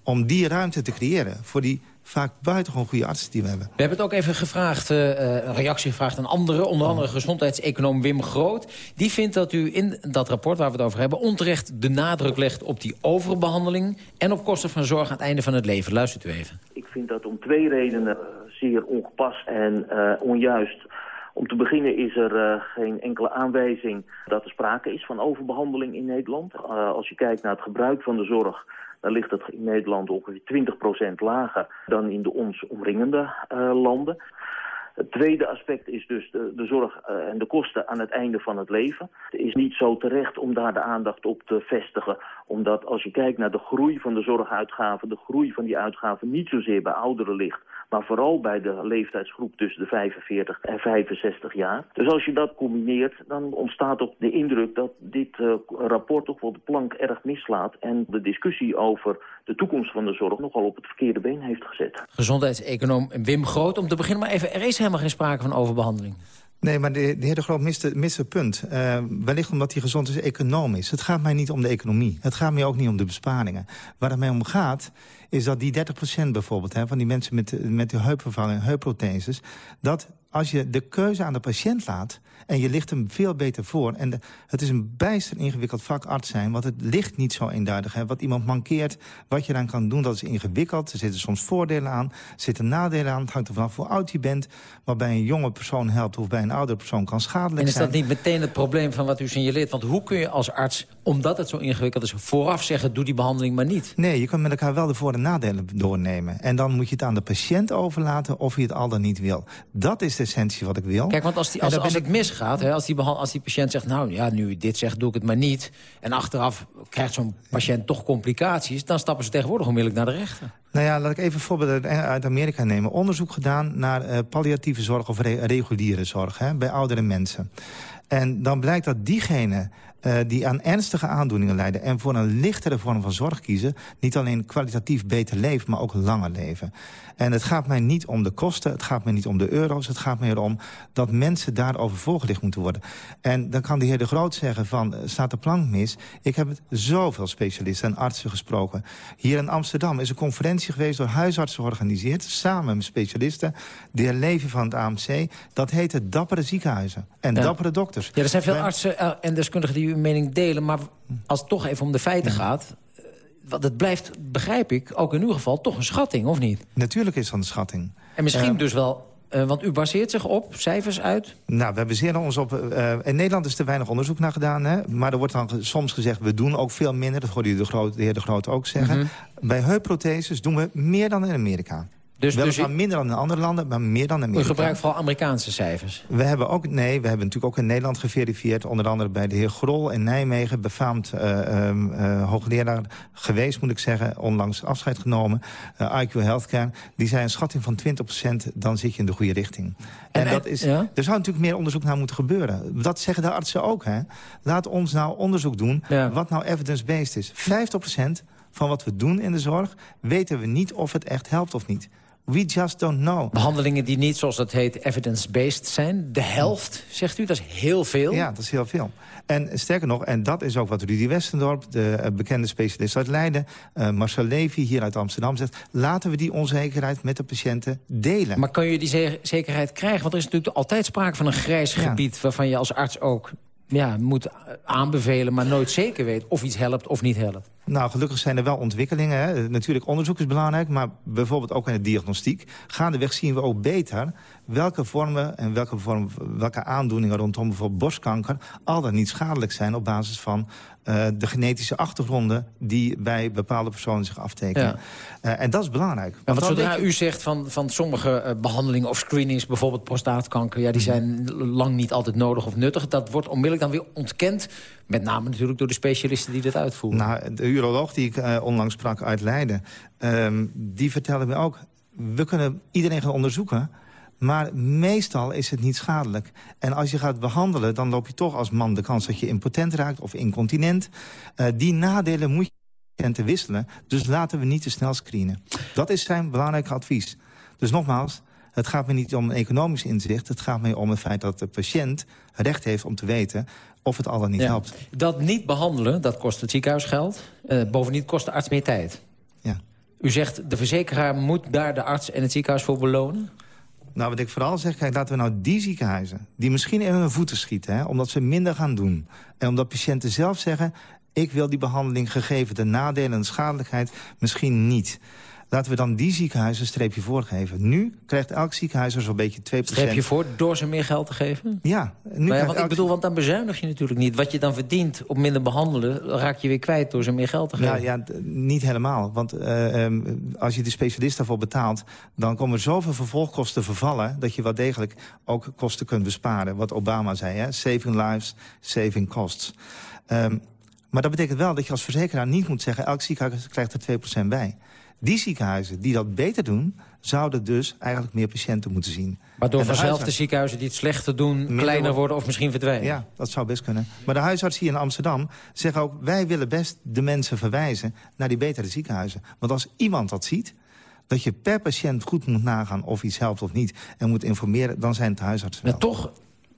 om die ruimte te creëren voor die vaak buitengewoon goede artsen die we hebben. We hebben het ook even gevraagd, uh, een reactie gevraagd aan anderen. Onder andere gezondheidseconoom Wim Groot. Die vindt dat u in dat rapport waar we het over hebben... onterecht de nadruk legt op die overbehandeling... en op kosten van zorg aan het einde van het leven. Luistert u even. Ik vind dat om twee redenen zeer ongepast en uh, onjuist. Om te beginnen is er uh, geen enkele aanwijzing dat er sprake is van overbehandeling in Nederland. Uh, als je kijkt naar het gebruik van de zorg dan ligt het in Nederland ongeveer 20% lager dan in de ons omringende uh, landen. Het tweede aspect is dus de, de zorg en de kosten aan het einde van het leven. Het is niet zo terecht om daar de aandacht op te vestigen. Omdat als je kijkt naar de groei van de zorguitgaven... de groei van die uitgaven niet zozeer bij ouderen ligt... maar vooral bij de leeftijdsgroep tussen de 45 en 65 jaar. Dus als je dat combineert, dan ontstaat ook de indruk... dat dit uh, rapport toch wel de plank erg mislaat... en de discussie over de toekomst van de zorg nogal op het verkeerde been heeft gezet. Gezondheidseconoom Wim Groot, om te beginnen maar even... er is helemaal geen sprake van overbehandeling. Nee, maar de, de heer De Groot mist, het punt. Uh, wellicht omdat hij gezond is economisch. Het gaat mij niet om de economie. Het gaat mij ook niet om de besparingen. Waar het mij om gaat, is dat die 30% bijvoorbeeld... Hè, van die mensen met, met die heupvervanging, heupprotheses... dat als je de keuze aan de patiënt laat en je ligt hem veel beter voor... en de, het is een bijster ingewikkeld vak arts zijn... want het ligt niet zo eenduidig. Hè. Wat iemand mankeert, wat je dan kan doen, dat is ingewikkeld. Er zitten soms voordelen aan, er zitten nadelen aan. Het hangt er vanaf hoe oud je bent. Wat bij een jonge persoon helpt of bij een oudere persoon kan schadelijk zijn. En is dat niet meteen het probleem van wat u signaleert? Want hoe kun je als arts, omdat het zo ingewikkeld is... vooraf zeggen, doe die behandeling maar niet? Nee, je kunt met elkaar wel de voor- en nadelen doornemen. En dan moet je het aan de patiënt overlaten of hij het al dan niet wil. Dat is de essentie wat ik wil. Kijk, want als, die, als, als het misgaat, hè, als, die als die patiënt zegt... nou ja, nu dit zegt, doe ik het maar niet... en achteraf krijgt zo'n patiënt toch complicaties... dan stappen ze tegenwoordig onmiddellijk naar de rechter. Nou ja, laat ik even voorbeelden uit Amerika nemen. Onderzoek gedaan naar uh, palliatieve zorg of re reguliere zorg hè, bij oudere mensen. En dan blijkt dat diegenen uh, die aan ernstige aandoeningen lijden... en voor een lichtere vorm van zorg kiezen... niet alleen kwalitatief beter leven, maar ook langer leven. En het gaat mij niet om de kosten, het gaat mij niet om de euro's... het gaat mij erom dat mensen daarover voorgelicht moeten worden. En dan kan de heer De Groot zeggen van, staat de plank mis? Ik heb met zoveel specialisten en artsen gesproken. Hier in Amsterdam is een conferentie geweest door huisartsen georganiseerd... samen met specialisten, de heer Levy van het AMC. Dat heette Dappere Ziekenhuizen en ja. Dappere Dokters. Ja, er zijn veel artsen uh, en deskundigen die uw mening delen... maar als het toch even om de feiten ja. gaat want het blijft, begrijp ik, ook in uw geval toch een schatting, of niet? Natuurlijk is dat een schatting. En misschien uh, dus wel... Uh, want u baseert zich op cijfers uit? Nou, we baseren ons op... Uh, in Nederland is er weinig onderzoek naar gedaan. Hè? Maar er wordt dan soms gezegd, we doen ook veel minder. Dat hoorde u de, de heer De Groot ook zeggen. Mm -hmm. Bij heupprotheses doen we meer dan in Amerika. Dus, dus u... minder dan in andere landen, maar meer dan in Amerika. U gebruikt vooral Amerikaanse cijfers? We hebben ook, nee, we hebben natuurlijk ook in Nederland geverifieerd. Onder andere bij de heer Grol in Nijmegen. Befaamd uh, uh, hoogleraar geweest, moet ik zeggen. Onlangs afscheid genomen. Uh, IQ Healthcare. Die zei een schatting van 20%, dan zit je in de goede richting. En, en dat is, ja? er zou natuurlijk meer onderzoek naar moeten gebeuren. Dat zeggen de artsen ook, hè. Laat ons nou onderzoek doen ja. wat nou evidence-based is. 50% van wat we doen in de zorg... weten we niet of het echt helpt of niet. We just don't know. Behandelingen die niet, zoals dat heet, evidence-based zijn. De helft, zegt u, dat is heel veel. Ja, dat is heel veel. En sterker nog, en dat is ook wat Rudy Westendorp... de uh, bekende specialist uit Leiden, uh, Marcel Levy hier uit Amsterdam zegt... laten we die onzekerheid met de patiënten delen. Maar kan je die ze zekerheid krijgen? Want er is natuurlijk altijd sprake van een grijs gebied... Ja. waarvan je als arts ook ja, moet aanbevelen, maar nooit zeker weet... of iets helpt of niet helpt. Nou, gelukkig zijn er wel ontwikkelingen. Hè. Natuurlijk, onderzoek is belangrijk, maar bijvoorbeeld ook in de diagnostiek. Gaandeweg zien we ook beter welke vormen en welke, vorm, welke aandoeningen rondom bijvoorbeeld borstkanker... al dan niet schadelijk zijn op basis van uh, de genetische achtergronden... die bij bepaalde personen zich aftekenen. Ja. Uh, en dat is belangrijk. Ja, want zodra u zegt van, van sommige uh, behandelingen of screenings... bijvoorbeeld prostaatkanker, ja, die zijn lang niet altijd nodig of nuttig... dat wordt onmiddellijk dan weer ontkend... met name natuurlijk door de specialisten die dit uitvoeren. Nou, de uroloog die ik onlangs sprak uit Leiden... Um, die vertelde me ook... we kunnen iedereen gaan onderzoeken... Maar meestal is het niet schadelijk. En als je gaat behandelen, dan loop je toch als man de kans dat je impotent raakt of incontinent. Uh, die nadelen moet je te wisselen. Dus laten we niet te snel screenen. Dat is zijn belangrijke advies. Dus nogmaals, het gaat me niet om een economisch inzicht. Het gaat me om het feit dat de patiënt recht heeft om te weten of het al dan niet ja. helpt. Dat niet behandelen, dat kost het ziekenhuis geld. Uh, bovendien kost de arts meer tijd. Ja. U zegt de verzekeraar moet daar de arts en het ziekenhuis voor belonen? Nou, wat ik vooral zeg, kijk, laten we nou die ziekenhuizen... die misschien in hun voeten schieten, hè, omdat ze minder gaan doen... en omdat patiënten zelf zeggen... ik wil die behandeling gegeven de nadelen en de schadelijkheid misschien niet... Laten we dan die ziekenhuizen een streepje voorgeven. Nu krijgt elk ziekenhuis er zo'n beetje 2%. Streepje voor door ze meer geld te geven? Ja. Nu ja want ik bedoel, want dan bezuinig je natuurlijk niet. Wat je dan verdient op minder behandelen... raak je weer kwijt door ze meer geld te geven. Ja, ja niet helemaal. Want uh, um, als je de specialist daarvoor betaalt... dan komen er zoveel vervolgkosten vervallen... dat je wel degelijk ook kosten kunt besparen. Wat Obama zei, hè? saving lives, saving costs. Um, maar dat betekent wel dat je als verzekeraar niet moet zeggen... elk ziekenhuis krijgt er 2% bij. Die ziekenhuizen die dat beter doen... zouden dus eigenlijk meer patiënten moeten zien. Waardoor vanzelf de ziekenhuizen die het slechter doen... kleiner worden of misschien verdwijnen. Ja, dat zou best kunnen. Maar de huisartsen hier in Amsterdam zeggen ook... wij willen best de mensen verwijzen naar die betere ziekenhuizen. Want als iemand dat ziet dat je per patiënt goed moet nagaan of iets helpt of niet... en moet informeren, dan zijn het de huisartsen Maar toch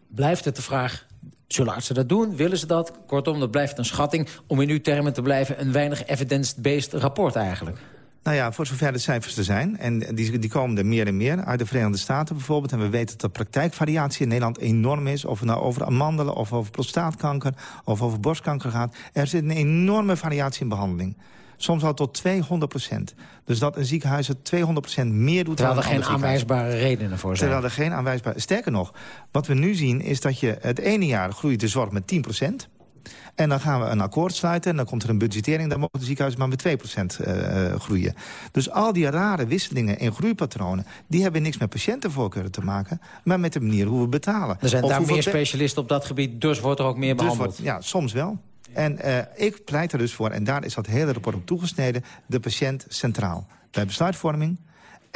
blijft het de vraag... Zullen artsen dat doen? Willen ze dat? Kortom, dat blijft een schatting. Om in uw termen te blijven een weinig evidence-based rapport eigenlijk. Nou ja, voor zover de cijfers er zijn. En die, die komen er meer en meer uit de Verenigde Staten bijvoorbeeld. En we weten dat de praktijkvariatie in Nederland enorm is. Of het nou over amandelen, of over prostaatkanker, of over borstkanker gaat. Er zit een enorme variatie in behandeling. Soms al tot 200 procent. Dus dat een ziekenhuis het 200 procent meer doet... Terwijl er geen aanwijsbare redenen voor zijn. Terwijl er geen aanwijsbare... Sterker nog, wat we nu zien is dat je het ene jaar groeit de zorg met 10 procent... En dan gaan we een akkoord sluiten en dan komt er een budgettering... dan mogen de ziekenhuizen maar met 2% uh, groeien. Dus al die rare wisselingen in groeipatronen... die hebben niks met patiëntenvoorkeuren te maken... maar met de manier hoe we betalen. Er zijn daar meer specialisten op dat gebied, dus wordt er ook meer dus behandeld. Wordt, ja, soms wel. En uh, ik pleit er dus voor, en daar is dat hele rapport op toegesneden... de patiënt centraal. Bij besluitvorming,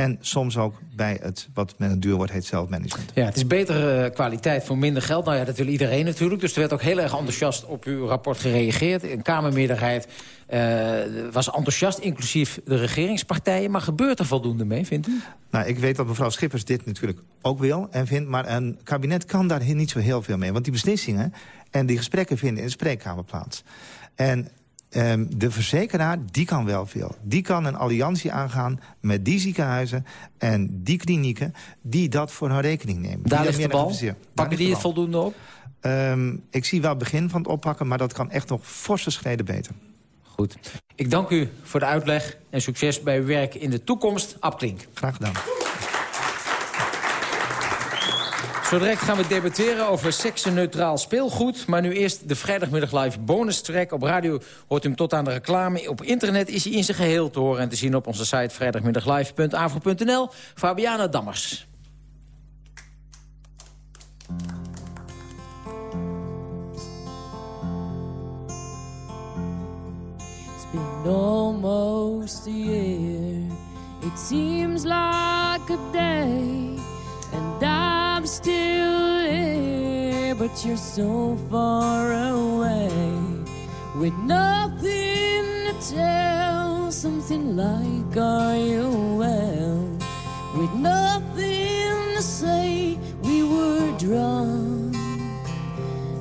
en soms ook bij het, wat met een duur wordt, heet zelfmanagement. Ja, het is betere uh, kwaliteit voor minder geld. Nou ja, dat wil iedereen natuurlijk. Dus er werd ook heel erg enthousiast op uw rapport gereageerd. Een Kamermeerderheid uh, was enthousiast, inclusief de regeringspartijen. Maar gebeurt er voldoende mee, vindt u? Nou, ik weet dat mevrouw Schippers dit natuurlijk ook wil en vindt. Maar een kabinet kan daar niet zo heel veel mee. Want die beslissingen en die gesprekken vinden in de spreekkamer plaats. En Um, de verzekeraar, die kan wel veel. Die kan een alliantie aangaan met die ziekenhuizen en die klinieken... die dat voor hun rekening nemen. Daar ligt de bal. Pakken die het voldoende op? Um, ik zie wel het begin van het oppakken, maar dat kan echt nog forse schreden beter. Goed. Ik dank u voor de uitleg en succes bij uw werk in de toekomst. Abklink. Graag gedaan. Zo gaan we debatteren over seksenneutraal speelgoed. Maar nu eerst de vrijdagmiddag live bonus track. Op radio hoort u hem tot aan de reclame. Op internet is hij in zijn geheel te horen en te zien op onze site vrijdagmiddaglive.avro.nl. Fabiana Dammers. It's been almost a. It seems like a day. Still here, but you're so far away. With nothing to tell, something like, Are you well? With nothing to say, we were drunk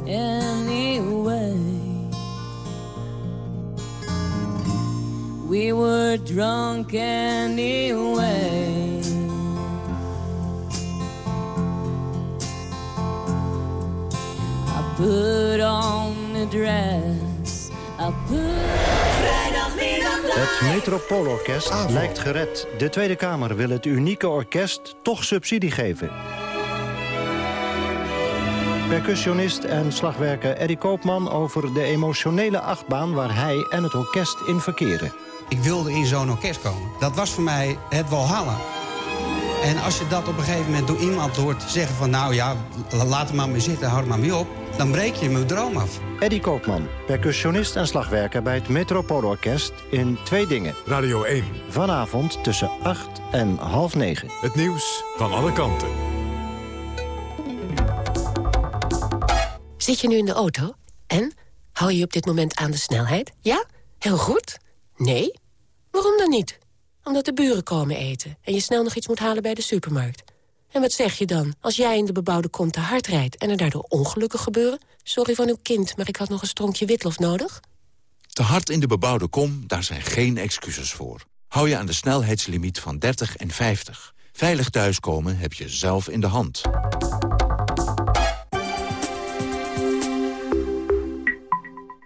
anyway. We were drunk anyway. Put on a dress. I put... Het Metropoolorkest lijkt gered. De Tweede Kamer wil het unieke orkest toch subsidie geven. Percussionist en slagwerker Eddie Koopman over de emotionele achtbaan... waar hij en het orkest in verkeren. Ik wilde in zo'n orkest komen. Dat was voor mij het walhalla. En als je dat op een gegeven moment door iemand hoort zeggen van... nou ja, laat hem maar mee zitten, hou het maar mee op... dan breek je mijn droom af. Eddie Koopman, percussionist en slagwerker bij het Metropoolorkest in Twee Dingen. Radio 1. Vanavond tussen 8 en half 9. Het nieuws van alle kanten. Zit je nu in de auto? En? Hou je op dit moment aan de snelheid? Ja? Heel goed? Nee? Waarom dan niet? Omdat de buren komen eten en je snel nog iets moet halen bij de supermarkt. En wat zeg je dan als jij in de bebouwde kom te hard rijdt... en er daardoor ongelukken gebeuren? Sorry van uw kind, maar ik had nog een stronkje witlof nodig. Te hard in de bebouwde kom, daar zijn geen excuses voor. hou je aan de snelheidslimiet van 30 en 50. Veilig thuiskomen heb je zelf in de hand.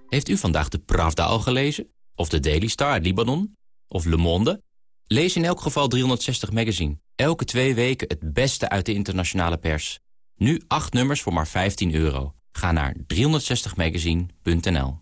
Heeft u vandaag de Pravda al gelezen? Of de Daily Star uit Libanon? Of Le Monde? Lees in elk geval 360 Magazine. Elke twee weken het beste uit de internationale pers. Nu acht nummers voor maar 15 euro. Ga naar 360magazine.nl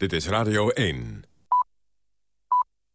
Dit is Radio 1.